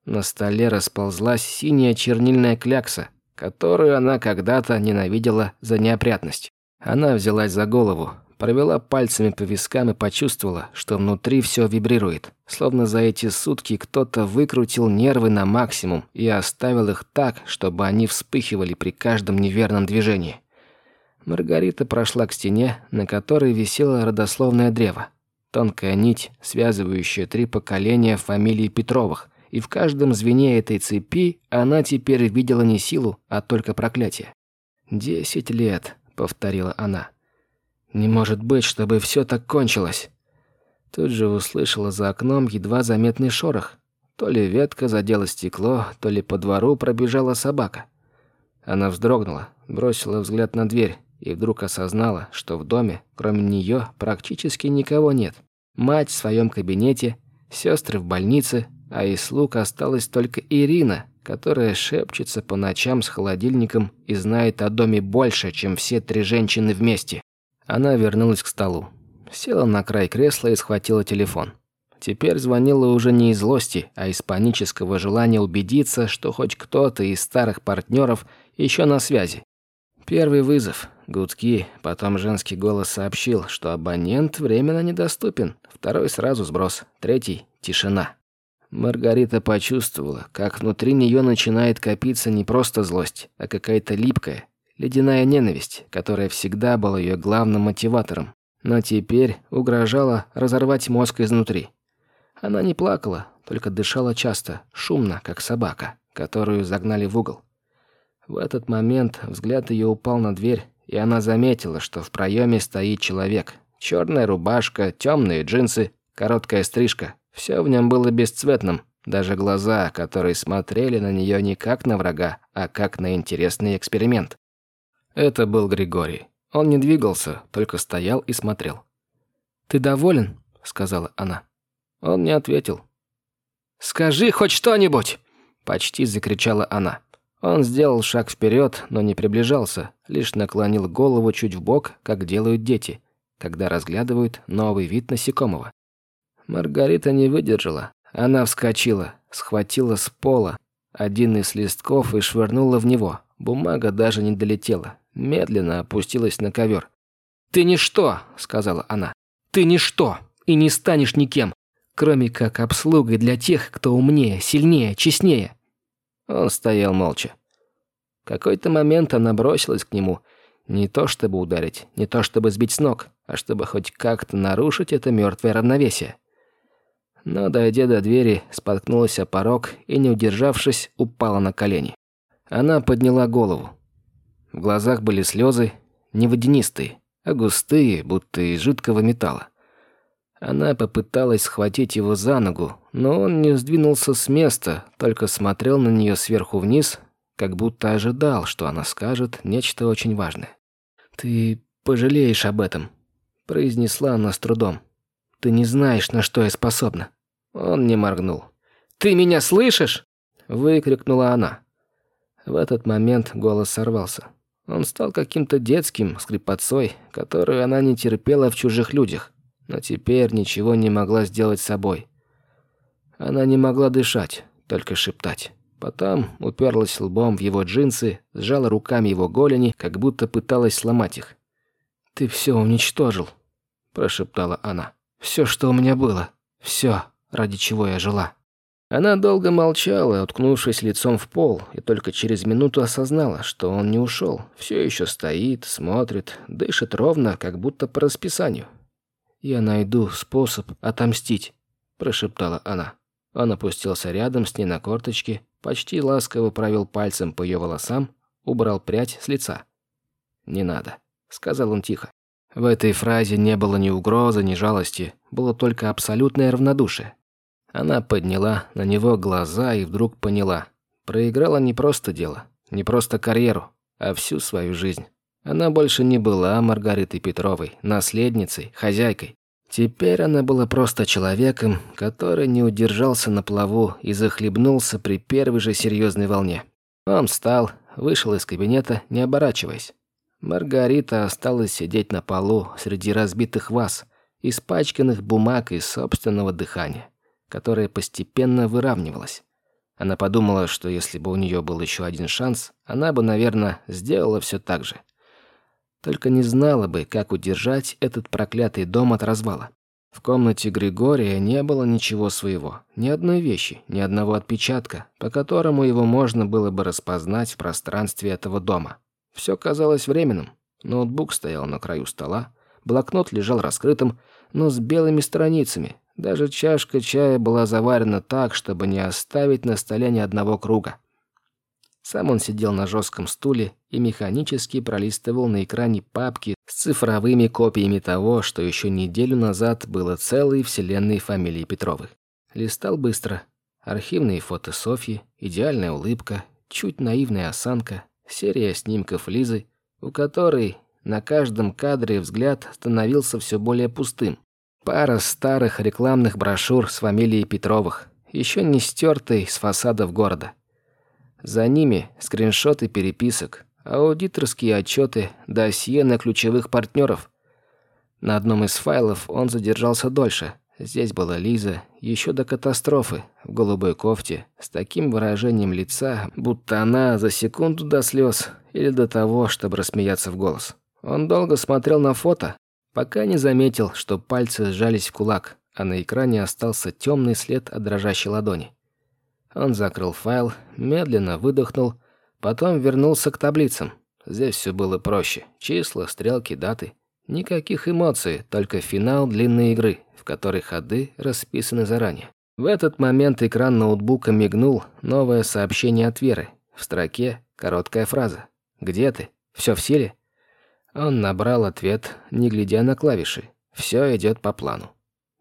На столе расползлась синяя чернильная клякса, которую она когда-то ненавидела за неопрятность. Она взялась за голову, Провела пальцами по вискам и почувствовала, что внутри все вибрирует. Словно за эти сутки кто-то выкрутил нервы на максимум и оставил их так, чтобы они вспыхивали при каждом неверном движении. Маргарита прошла к стене, на которой висело родословное древо. Тонкая нить, связывающая три поколения фамилии Петровых. И в каждом звене этой цепи она теперь видела не силу, а только проклятие. «Десять лет», — повторила она. Не может быть, чтобы все так кончилось. Тут же услышала за окном едва заметный шорох. То ли ветка задела стекло, то ли по двору пробежала собака. Она вздрогнула, бросила взгляд на дверь и вдруг осознала, что в доме, кроме нее, практически никого нет. Мать в своем кабинете, сестры в больнице, а из слуг осталась только Ирина, которая шепчется по ночам с холодильником и знает о доме больше, чем все три женщины вместе. Она вернулась к столу. Села на край кресла и схватила телефон. Теперь звонила уже не из злости, а из панического желания убедиться, что хоть кто-то из старых партнеров еще на связи. Первый вызов. Гудки, потом женский голос сообщил, что абонент временно недоступен. Второй сразу сброс. Третий – тишина. Маргарита почувствовала, как внутри нее начинает копиться не просто злость, а какая-то липкая, ледяная ненависть, которая всегда была ее главным мотиватором, но теперь угрожала разорвать мозг изнутри. Она не плакала, только дышала часто, шумно, как собака, которую загнали в угол. В этот момент взгляд ее упал на дверь, и она заметила, что в проеме стоит человек. Черная рубашка, темные джинсы, короткая стрижка. Все в нем было бесцветным, даже глаза, которые смотрели на нее не как на врага, а как на интересный эксперимент. Это был Григорий. Он не двигался, только стоял и смотрел. «Ты доволен?» – сказала она. Он не ответил. «Скажи хоть что-нибудь!» – почти закричала она. Он сделал шаг вперед, но не приближался, лишь наклонил голову чуть в бок, как делают дети, когда разглядывают новый вид насекомого. Маргарита не выдержала. Она вскочила, схватила с пола один из листков и швырнула в него. Бумага даже не долетела, медленно опустилась на ковер. «Ты ничто», — сказала она. «Ты ничто и не станешь никем, кроме как обслугой для тех, кто умнее, сильнее, честнее. Он стоял молча. В какой-то момент она бросилась к нему, не то чтобы ударить, не то чтобы сбить с ног, а чтобы хоть как-то нарушить это мертвое равновесие. Но, дойдя до двери, споткнулась о порог и, не удержавшись, упала на колени. Она подняла голову. В глазах были слезы, не водянистые, а густые, будто из жидкого металла. Она попыталась схватить его за ногу, но он не сдвинулся с места, только смотрел на нее сверху вниз, как будто ожидал, что она скажет нечто очень важное. «Ты пожалеешь об этом», – произнесла она с трудом. «Ты не знаешь, на что я способна». Он не моргнул. «Ты меня слышишь?» – выкрикнула она. В этот момент голос сорвался. Он стал каким-то детским, скрипотцой, которую она не терпела в чужих людях но теперь ничего не могла сделать с собой. Она не могла дышать, только шептать. Потом уперлась лбом в его джинсы, сжала руками его голени, как будто пыталась сломать их. «Ты все уничтожил», – прошептала она. «Все, что у меня было. Все, ради чего я жила». Она долго молчала, уткнувшись лицом в пол, и только через минуту осознала, что он не ушел. Все еще стоит, смотрит, дышит ровно, как будто по расписанию. «Я найду способ отомстить», – прошептала она. Он опустился рядом с ней на корточки, почти ласково провел пальцем по ее волосам, убрал прядь с лица. «Не надо», – сказал он тихо. В этой фразе не было ни угрозы, ни жалости, было только абсолютное равнодушие. Она подняла на него глаза и вдруг поняла. Проиграла не просто дело, не просто карьеру, а всю свою жизнь. Она больше не была Маргаритой Петровой, наследницей, хозяйкой. Теперь она была просто человеком, который не удержался на плаву и захлебнулся при первой же серьезной волне. Он встал, вышел из кабинета, не оборачиваясь. Маргарита осталась сидеть на полу среди разбитых ваз, испачканных бумаг и собственного дыхания, которое постепенно выравнивалось. Она подумала, что если бы у нее был еще один шанс, она бы, наверное, сделала все так же. Только не знала бы, как удержать этот проклятый дом от развала. В комнате Григория не было ничего своего, ни одной вещи, ни одного отпечатка, по которому его можно было бы распознать в пространстве этого дома. Все казалось временным. Ноутбук стоял на краю стола, блокнот лежал раскрытым, но с белыми страницами. Даже чашка чая была заварена так, чтобы не оставить на столе ни одного круга. Сам он сидел на жестком стуле и механически пролистывал на экране папки с цифровыми копиями того, что еще неделю назад было целой вселенной фамилии Петровых. Листал быстро. Архивные фото Софьи, идеальная улыбка, чуть наивная осанка, серия снимков Лизы, у которой на каждом кадре взгляд становился все более пустым. Пара старых рекламных брошюр с фамилией Петровых, еще не стертой с фасадов города. За ними скриншоты переписок, аудиторские отчеты, досье на ключевых партнеров. На одном из файлов он задержался дольше. Здесь была Лиза, еще до катастрофы, в голубой кофте, с таким выражением лица, будто она за секунду до слез или до того, чтобы рассмеяться в голос. Он долго смотрел на фото, пока не заметил, что пальцы сжались в кулак, а на экране остался темный след от дрожащей ладони. Он закрыл файл, медленно выдохнул, потом вернулся к таблицам. Здесь все было проще. Числа, стрелки, даты. Никаких эмоций, только финал длинной игры, в которой ходы расписаны заранее. В этот момент экран ноутбука мигнул новое сообщение от Веры. В строке короткая фраза. «Где ты? Все в силе?» Он набрал ответ, не глядя на клавиши. Все идет по плану.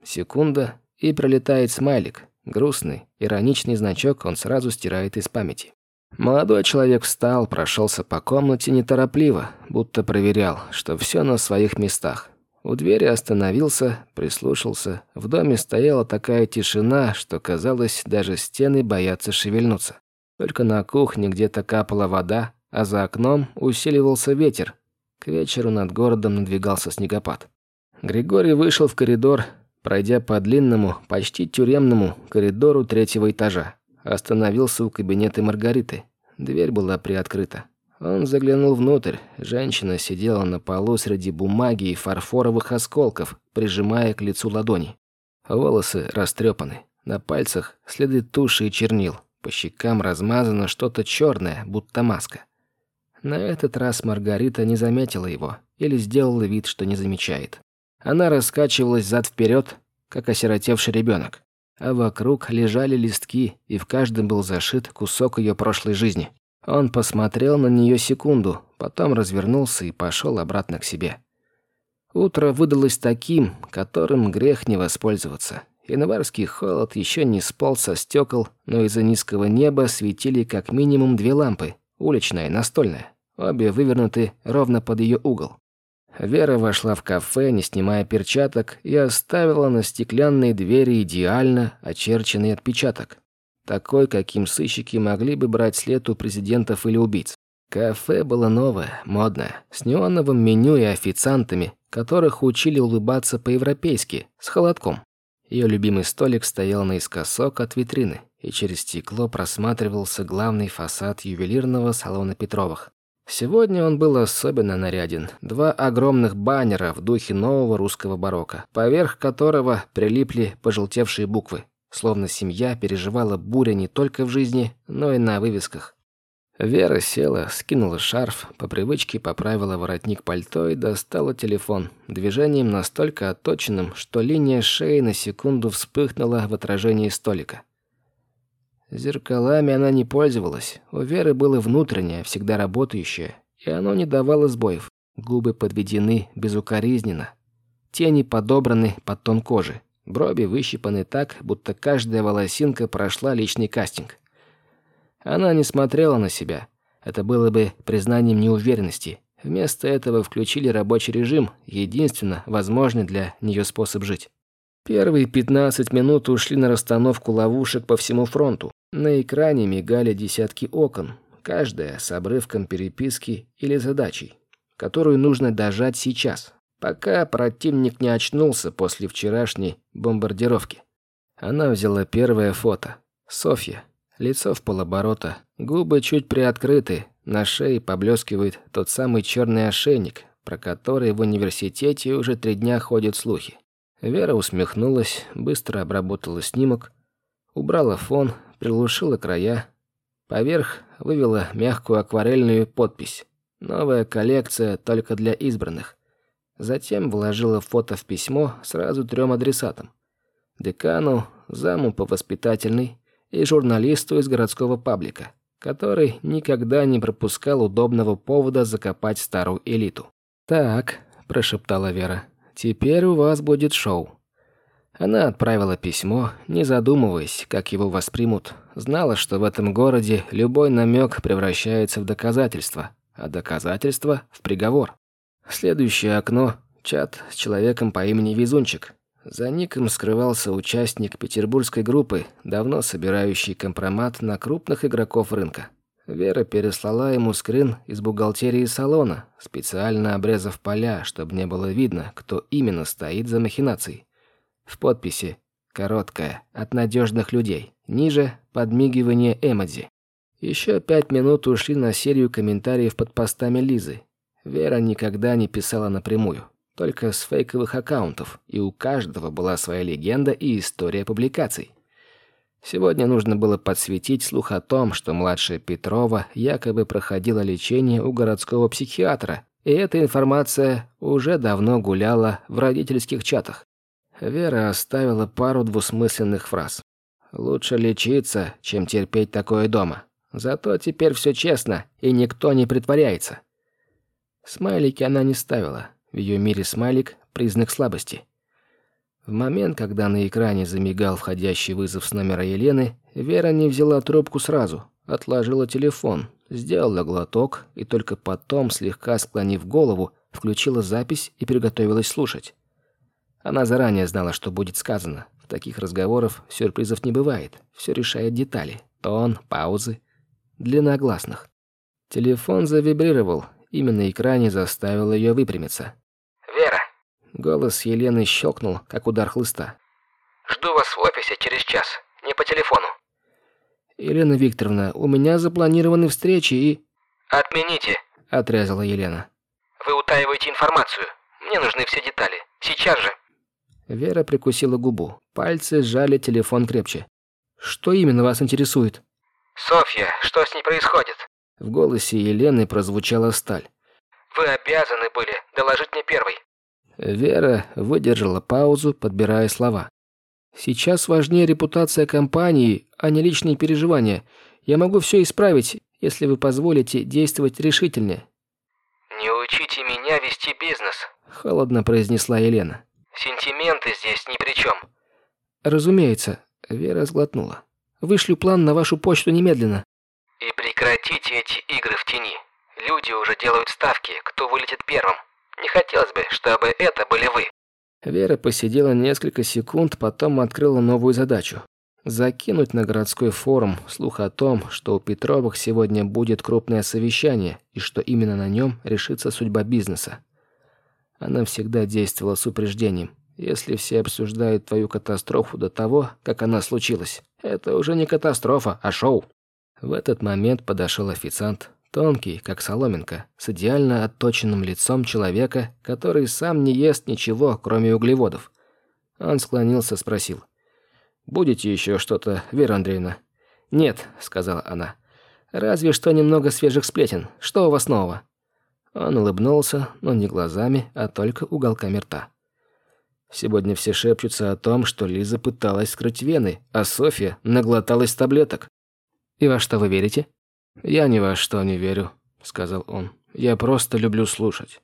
Секунда, и пролетает смайлик. Грустный, ироничный значок он сразу стирает из памяти. Молодой человек встал, прошелся по комнате неторопливо, будто проверял, что все на своих местах. У двери остановился, прислушался. В доме стояла такая тишина, что казалось, даже стены боятся шевельнуться. Только на кухне где-то капала вода, а за окном усиливался ветер. К вечеру над городом надвигался снегопад. Григорий вышел в коридор, Пройдя по длинному, почти тюремному коридору третьего этажа, остановился у кабинета Маргариты. Дверь была приоткрыта. Он заглянул внутрь. Женщина сидела на полу среди бумаги и фарфоровых осколков, прижимая к лицу ладони. Волосы растрепаны. На пальцах следы туши и чернил. По щекам размазано что-то черное, будто маска. На этот раз Маргарита не заметила его или сделала вид, что не замечает. Она раскачивалась зад-вперед, как осиротевший ребенок. А вокруг лежали листки, и в каждом был зашит кусок ее прошлой жизни. Он посмотрел на нее секунду, потом развернулся и пошел обратно к себе. Утро выдалось таким, которым грех не воспользоваться. Январский холод еще не сполз со стекол, но из-за низкого неба светили как минимум две лампы, уличная и настольная. Обе вывернуты ровно под ее угол. Вера вошла в кафе, не снимая перчаток, и оставила на стеклянной двери идеально очерченный отпечаток. Такой, каким сыщики могли бы брать след у президентов или убийц. Кафе было новое, модное, с неоновым меню и официантами, которых учили улыбаться по-европейски, с холодком. Ее любимый столик стоял наискосок от витрины, и через стекло просматривался главный фасад ювелирного салона Петровых. Сегодня он был особенно наряден. Два огромных баннера в духе нового русского барокко, поверх которого прилипли пожелтевшие буквы. Словно семья переживала буря не только в жизни, но и на вывесках. Вера села, скинула шарф, по привычке поправила воротник пальто и достала телефон, движением настолько отточенным, что линия шеи на секунду вспыхнула в отражении столика. Зеркалами она не пользовалась. У Веры было внутреннее, всегда работающее, и оно не давало сбоев. Губы подведены безукоризненно. Тени подобраны под тон кожи. Брови выщипаны так, будто каждая волосинка прошла личный кастинг. Она не смотрела на себя. Это было бы признанием неуверенности. Вместо этого включили рабочий режим, единственно возможный для нее способ жить. Первые 15 минут ушли на расстановку ловушек по всему фронту. На экране мигали десятки окон, каждая с обрывком переписки или задачей, которую нужно дожать сейчас, пока противник не очнулся после вчерашней бомбардировки. Она взяла первое фото. Софья. Лицо в полоборота, губы чуть приоткрыты, на шее поблескивает тот самый черный ошейник, про который в университете уже три дня ходят слухи. Вера усмехнулась, быстро обработала снимок, убрала фон, приглушила края. Поверх вывела мягкую акварельную подпись. Новая коллекция только для избранных. Затем вложила фото в письмо сразу трем адресатам. Декану, заму по воспитательной и журналисту из городского паблика, который никогда не пропускал удобного повода закопать старую элиту. «Так», – прошептала Вера, – «теперь у вас будет шоу». Она отправила письмо, не задумываясь, как его воспримут. Знала, что в этом городе любой намек превращается в доказательство, а доказательство – в приговор. Следующее окно – чат с человеком по имени Везунчик. За ником скрывался участник петербургской группы, давно собирающий компромат на крупных игроков рынка. Вера переслала ему скрин из бухгалтерии салона, специально обрезав поля, чтобы не было видно, кто именно стоит за махинацией. В подписи «Короткая, от надежных людей». Ниже – подмигивание эмодзи. Еще пять минут ушли на серию комментариев под постами Лизы. Вера никогда не писала напрямую, только с фейковых аккаунтов, и у каждого была своя легенда и история публикаций. Сегодня нужно было подсветить слух о том, что младшая Петрова якобы проходила лечение у городского психиатра, и эта информация уже давно гуляла в родительских чатах. Вера оставила пару двусмысленных фраз. «Лучше лечиться, чем терпеть такое дома. Зато теперь все честно, и никто не притворяется». Смайлики она не ставила. В ее мире смайлик – признак слабости. В момент, когда на экране замигал входящий вызов с номера Елены, Вера не взяла трубку сразу, отложила телефон, сделала глоток и только потом, слегка склонив голову, включила запись и приготовилась слушать. Она заранее знала, что будет сказано. В таких разговорах сюрпризов не бывает. Все решает детали. Тон, паузы, длина гласных. Телефон завибрировал. Именно экране заставил ее выпрямиться. Голос Елены щелкнул, как удар хлыста. «Жду вас в офисе через час. Не по телефону». «Елена Викторовна, у меня запланированы встречи и...» «Отмените», — отрезала Елена. «Вы утаиваете информацию. Мне нужны все детали. Сейчас же». Вера прикусила губу. Пальцы сжали телефон крепче. «Что именно вас интересует?» «Софья, что с ней происходит?» В голосе Елены прозвучала сталь. «Вы обязаны были доложить мне первой. Вера выдержала паузу, подбирая слова. «Сейчас важнее репутация компании, а не личные переживания. Я могу все исправить, если вы позволите действовать решительнее». «Не учите меня вести бизнес», – холодно произнесла Елена. «Сентименты здесь ни при чем». «Разумеется», – Вера сглотнула. «Вышлю план на вашу почту немедленно». «И прекратите эти игры в тени. Люди уже делают ставки, кто вылетит первым. Не хотелось бы, чтобы это были вы». Вера посидела несколько секунд, потом открыла новую задачу. Закинуть на городской форум слух о том, что у Петровых сегодня будет крупное совещание и что именно на нем решится судьба бизнеса. Она всегда действовала с упреждением. Если все обсуждают твою катастрофу до того, как она случилась, это уже не катастрофа, а шоу. В этот момент подошел официант, Тонкий, как соломинка, с идеально отточенным лицом человека, который сам не ест ничего, кроме углеводов. Он склонился, спросил. «Будете еще что-то, Вера Андреевна?» «Нет», — сказала она. «Разве что немного свежих сплетен. Что у вас нового?» Он улыбнулся, но не глазами, а только уголками рта. Сегодня все шепчутся о том, что Лиза пыталась скрыть вены, а Софья наглоталась таблеток. «И во что вы верите?» «Я ни во что не верю», — сказал он. «Я просто люблю слушать».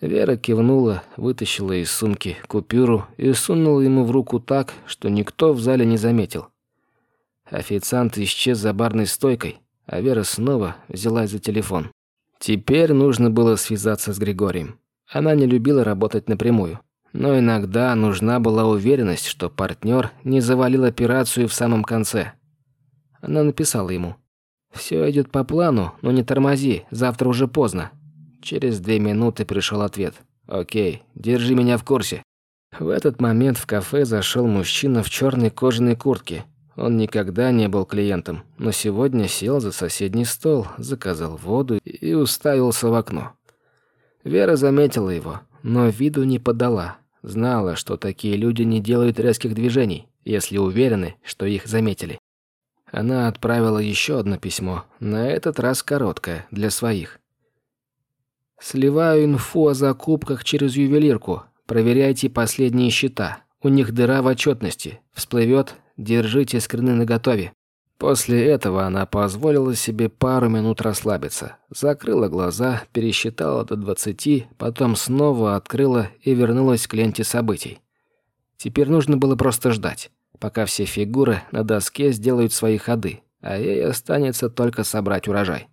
Вера кивнула, вытащила из сумки купюру и сунула ему в руку так, что никто в зале не заметил. Официант исчез за барной стойкой, а Вера снова взялась за телефон. Теперь нужно было связаться с Григорием. Она не любила работать напрямую. Но иногда нужна была уверенность, что партнер не завалил операцию в самом конце. Она написала ему. «Все идет по плану, но не тормози, завтра уже поздно». Через две минуты пришел ответ. «Окей, держи меня в курсе». В этот момент в кафе зашел мужчина в черной кожаной куртке. Он никогда не был клиентом, но сегодня сел за соседний стол, заказал воду и уставился в окно. Вера заметила его, но виду не подала. Знала, что такие люди не делают резких движений, если уверены, что их заметили. Она отправила еще одно письмо, на этот раз короткое, для своих. «Сливаю инфу о закупках через ювелирку. Проверяйте последние счета. У них дыра в отчетности. Всплывет, держите скрины наготове». После этого она позволила себе пару минут расслабиться. Закрыла глаза, пересчитала до двадцати, потом снова открыла и вернулась к ленте событий. Теперь нужно было просто ждать пока все фигуры на доске сделают свои ходы, а ей останется только собрать урожай.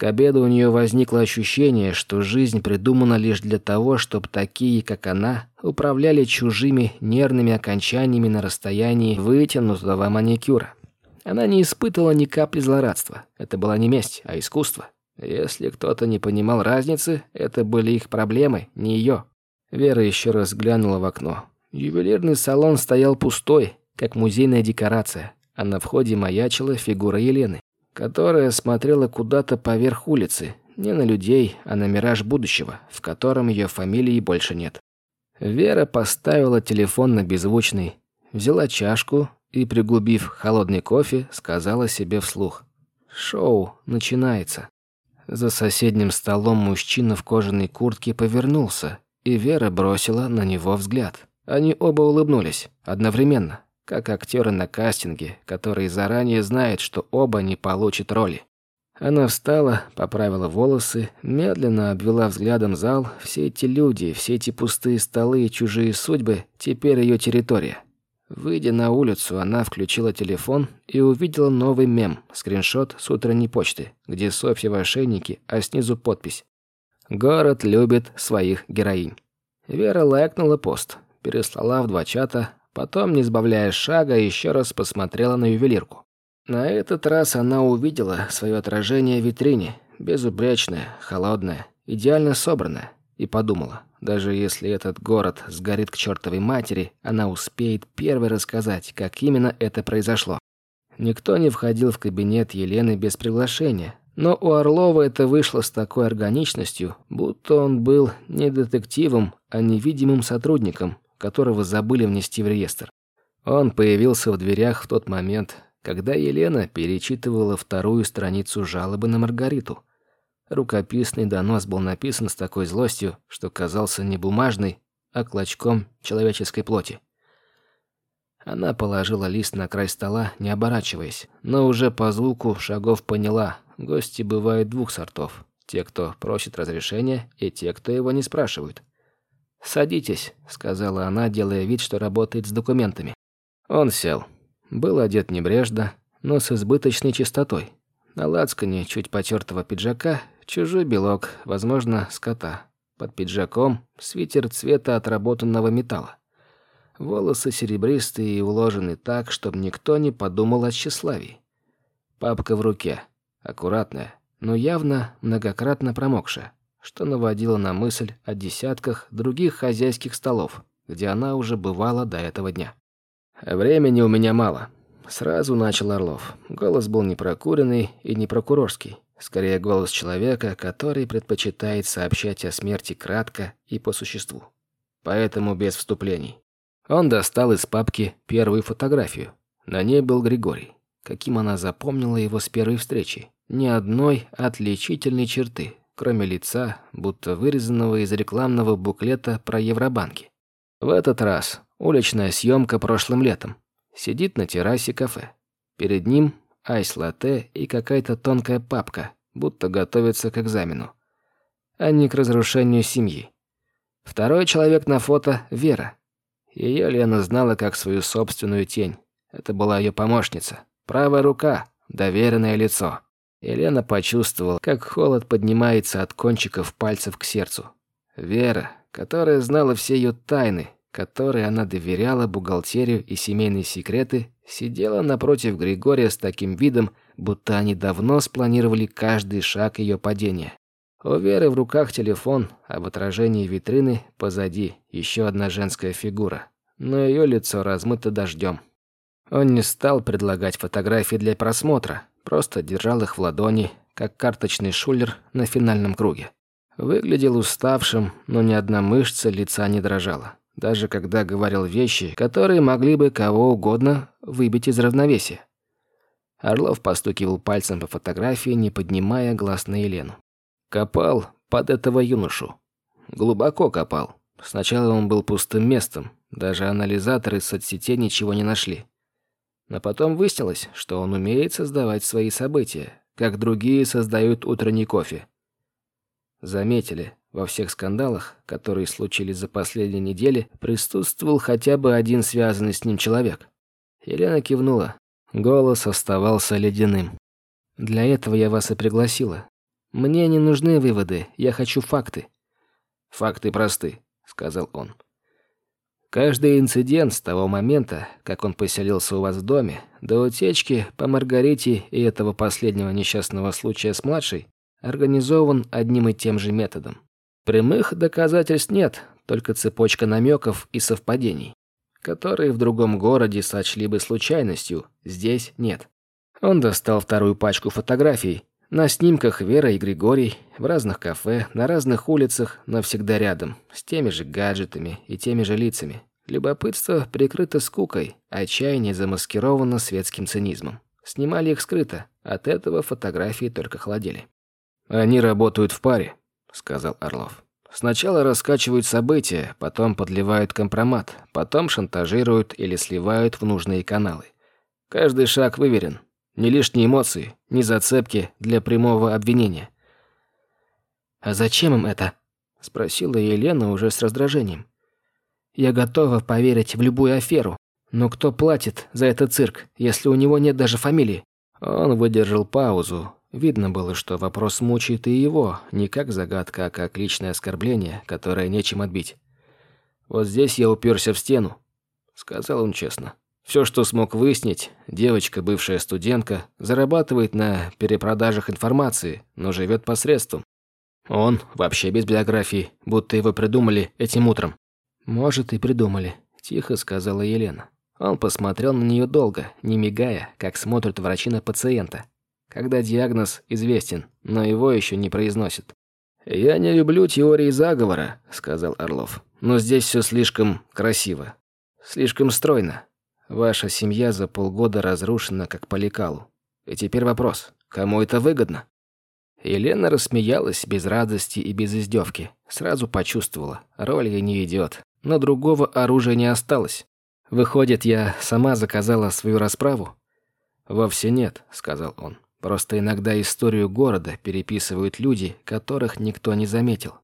К обеду у нее возникло ощущение, что жизнь придумана лишь для того, чтобы такие, как она, управляли чужими нервными окончаниями на расстоянии вытянутого маникюра. Она не испытывала ни капли злорадства. Это была не месть, а искусство. Если кто-то не понимал разницы, это были их проблемы, не ее. Вера еще раз глянула в окно. Ювелирный салон стоял пустой, как музейная декорация, а на входе маячила фигура Елены, которая смотрела куда-то поверх улицы, не на людей, а на мираж будущего, в котором ее фамилии больше нет. Вера поставила телефон на беззвучный, взяла чашку и, приглубив холодный кофе, сказала себе вслух. «Шоу начинается». За соседним столом мужчина в кожаной куртке повернулся, и Вера бросила на него взгляд. Они оба улыбнулись, одновременно, как актеры на кастинге, которые заранее знают, что оба не получат роли. Она встала, поправила волосы, медленно обвела взглядом зал. Все эти люди, все эти пустые столы и чужие судьбы – теперь ее территория. Выйдя на улицу, она включила телефон и увидела новый мем, скриншот с утренней почты, где Софья в ошейнике, а снизу подпись. «Город любит своих героинь». Вера лайкнула пост, переслала в два чата, потом, не сбавляя шага, еще раз посмотрела на ювелирку. На этот раз она увидела свое отражение в витрине, безупречное, холодное, идеально собранное, и подумала, даже если этот город сгорит к чертовой матери, она успеет первой рассказать, как именно это произошло. Никто не входил в кабинет Елены без приглашения, но у Орлова это вышло с такой органичностью, будто он был не детективом, а невидимым сотрудником, которого забыли внести в реестр. Он появился в дверях в тот момент, когда Елена перечитывала вторую страницу жалобы на Маргариту – Рукописный донос был написан с такой злостью, что казался не бумажной, а клочком человеческой плоти. Она положила лист на край стола, не оборачиваясь, но уже по звуку шагов поняла, гости бывают двух сортов. Те, кто просит разрешения, и те, кто его не спрашивают. «Садитесь», — сказала она, делая вид, что работает с документами. Он сел. Был одет небрежно, но с избыточной чистотой. На лацкане чуть потертого пиджака Чужой белок, возможно, скота. Под пиджаком свитер цвета отработанного металла. Волосы серебристые и уложены так, чтобы никто не подумал о тщеславии. Папка в руке, аккуратная, но явно многократно промокшая, что наводило на мысль о десятках других хозяйских столов, где она уже бывала до этого дня. «Времени у меня мало», — сразу начал Орлов. Голос был не прокуренный и не прокурорский. Скорее, голос человека, который предпочитает сообщать о смерти кратко и по существу. Поэтому без вступлений. Он достал из папки первую фотографию. На ней был Григорий. Каким она запомнила его с первой встречи. Ни одной отличительной черты, кроме лица, будто вырезанного из рекламного буклета про Евробанки. В этот раз уличная съемка прошлым летом. Сидит на террасе кафе. Перед ним айс-латте и какая-то тонкая папка, будто готовится к экзамену, а не к разрушению семьи. Второй человек на фото – Вера. Ее Лена знала как свою собственную тень. Это была ее помощница, правая рука, доверенное лицо. Елена почувствовала, как холод поднимается от кончиков пальцев к сердцу. Вера, которая знала все ее тайны, которой она доверяла бухгалтерию и семейные секреты, сидела напротив Григория с таким видом, будто они давно спланировали каждый шаг ее падения. У Веры в руках телефон, а в отражении витрины позади еще одна женская фигура, но ее лицо размыто дождем. Он не стал предлагать фотографии для просмотра, просто держал их в ладони, как карточный шулер на финальном круге. Выглядел уставшим, но ни одна мышца лица не дрожала даже когда говорил вещи, которые могли бы кого угодно выбить из равновесия. Орлов постукивал пальцем по фотографии, не поднимая глаз на Елену. Копал под этого юношу. Глубоко копал. Сначала он был пустым местом, даже анализаторы соцсетей ничего не нашли. Но потом выяснилось, что он умеет создавать свои события, как другие создают утренний кофе. Заметили, во всех скандалах, которые случились за последние недели, присутствовал хотя бы один связанный с ним человек. Елена кивнула. Голос оставался ледяным. «Для этого я вас и пригласила. Мне не нужны выводы, я хочу факты». «Факты просты», — сказал он. Каждый инцидент с того момента, как он поселился у вас в доме, до утечки по Маргарите и этого последнего несчастного случая с младшей, организован одним и тем же методом. Прямых доказательств нет, только цепочка намеков и совпадений, которые в другом городе сочли бы случайностью, здесь нет. Он достал вторую пачку фотографий. На снимках Вера и Григорий, в разных кафе, на разных улицах, но всегда рядом, с теми же гаджетами и теми же лицами. Любопытство прикрыто скукой, отчаяние замаскировано светским цинизмом. Снимали их скрыто, от этого фотографии только холодели. «Они работают в паре», — сказал Орлов. Сначала раскачивают события, потом подливают компромат, потом шантажируют или сливают в нужные каналы. Каждый шаг выверен. Ни лишние эмоции, ни зацепки для прямого обвинения. «А зачем им это?» – спросила Елена уже с раздражением. «Я готова поверить в любую аферу, но кто платит за этот цирк, если у него нет даже фамилии?» Он выдержал паузу, Видно было, что вопрос мучает и его, не как загадка, а как личное оскорбление, которое нечем отбить. «Вот здесь я уперся в стену», — сказал он честно. Все, что смог выяснить, девочка, бывшая студентка, зарабатывает на перепродажах информации, но живет посредством. Он вообще без биографии, будто его придумали этим утром. «Может, и придумали», – тихо сказала Елена. Он посмотрел на нее долго, не мигая, как смотрят врачи на пациента когда диагноз известен, но его еще не произносят. «Я не люблю теории заговора», — сказал Орлов. «Но здесь все слишком красиво. Слишком стройно. Ваша семья за полгода разрушена, как по лекалу. И теперь вопрос, кому это выгодно?» Елена рассмеялась без радости и без издевки. Сразу почувствовала, роль ей не идет, но другого оружия не осталось. «Выходит, я сама заказала свою расправу?» «Вовсе нет», — сказал он. Просто иногда историю города переписывают люди, которых никто не заметил.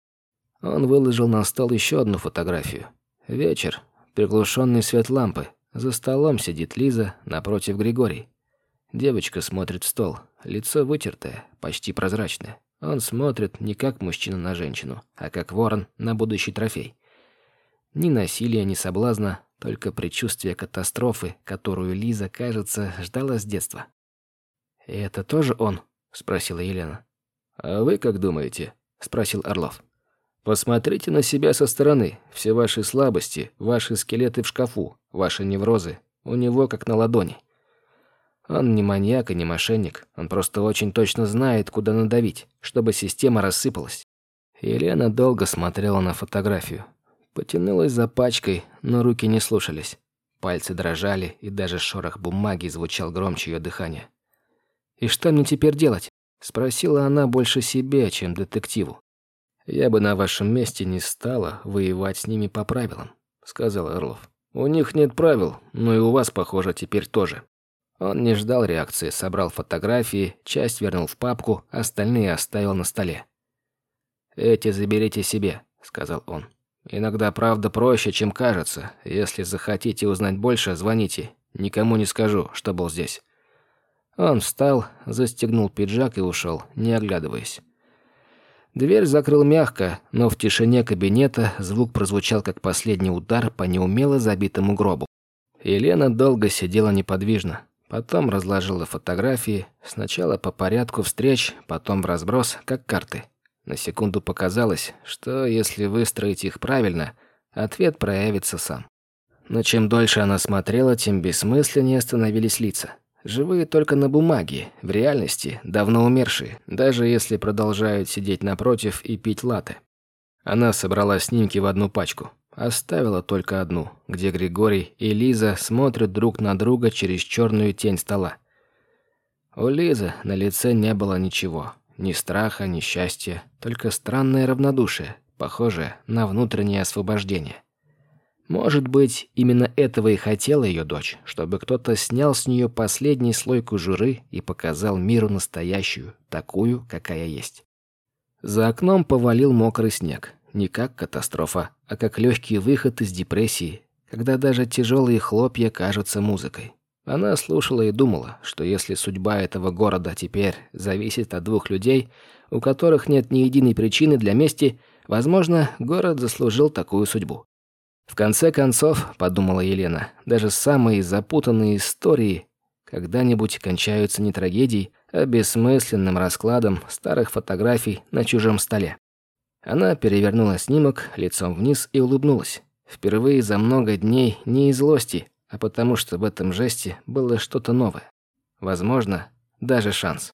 Он выложил на стол еще одну фотографию. Вечер, приглушенный свет лампы. За столом сидит Лиза, напротив Григорий. Девочка смотрит в стол, лицо вытертое, почти прозрачное. Он смотрит не как мужчина на женщину, а как ворон на будущий трофей. Ни насилия, ни соблазна, только предчувствие катастрофы, которую Лиза, кажется, ждала с детства. «И это тоже он?» – спросила Елена. «А вы как думаете?» – спросил Орлов. «Посмотрите на себя со стороны. Все ваши слабости, ваши скелеты в шкафу, ваши неврозы. У него как на ладони. Он не маньяк и не мошенник. Он просто очень точно знает, куда надавить, чтобы система рассыпалась». Елена долго смотрела на фотографию. Потянулась за пачкой, но руки не слушались. Пальцы дрожали, и даже шорох бумаги звучал громче ее дыхания. «И что мне теперь делать?» – спросила она больше себе, чем детективу. «Я бы на вашем месте не стала воевать с ними по правилам», – сказал Орлов. «У них нет правил, но и у вас, похоже, теперь тоже». Он не ждал реакции, собрал фотографии, часть вернул в папку, остальные оставил на столе. «Эти заберите себе», – сказал он. «Иногда правда проще, чем кажется. Если захотите узнать больше, звоните. Никому не скажу, что был здесь». Он встал, застегнул пиджак и ушел, не оглядываясь. Дверь закрыл мягко, но в тишине кабинета звук прозвучал как последний удар по неумело забитому гробу. Елена долго сидела неподвижно, потом разложила фотографии, сначала по порядку встреч, потом в разброс, как карты. На секунду показалось, что если выстроить их правильно, ответ проявится сам. Но чем дольше она смотрела, тем бессмысленнее становились лица. Живые только на бумаге, в реальности давно умершие, даже если продолжают сидеть напротив и пить латы. Она собрала снимки в одну пачку. Оставила только одну, где Григорий и Лиза смотрят друг на друга через черную тень стола. У Лизы на лице не было ничего. Ни страха, ни счастья, только странное равнодушие, похожее на внутреннее освобождение. Может быть, именно этого и хотела ее дочь, чтобы кто-то снял с нее последний слой кожуры и показал миру настоящую, такую, какая есть. За окном повалил мокрый снег. Не как катастрофа, а как легкий выход из депрессии, когда даже тяжелые хлопья кажутся музыкой. Она слушала и думала, что если судьба этого города теперь зависит от двух людей, у которых нет ни единой причины для мести, возможно, город заслужил такую судьбу. В конце концов, подумала Елена, даже самые запутанные истории когда-нибудь кончаются не трагедией, а бессмысленным раскладом старых фотографий на чужом столе. Она перевернула снимок лицом вниз и улыбнулась. Впервые за много дней не из злости, а потому что в этом жесте было что-то новое. Возможно, даже шанс.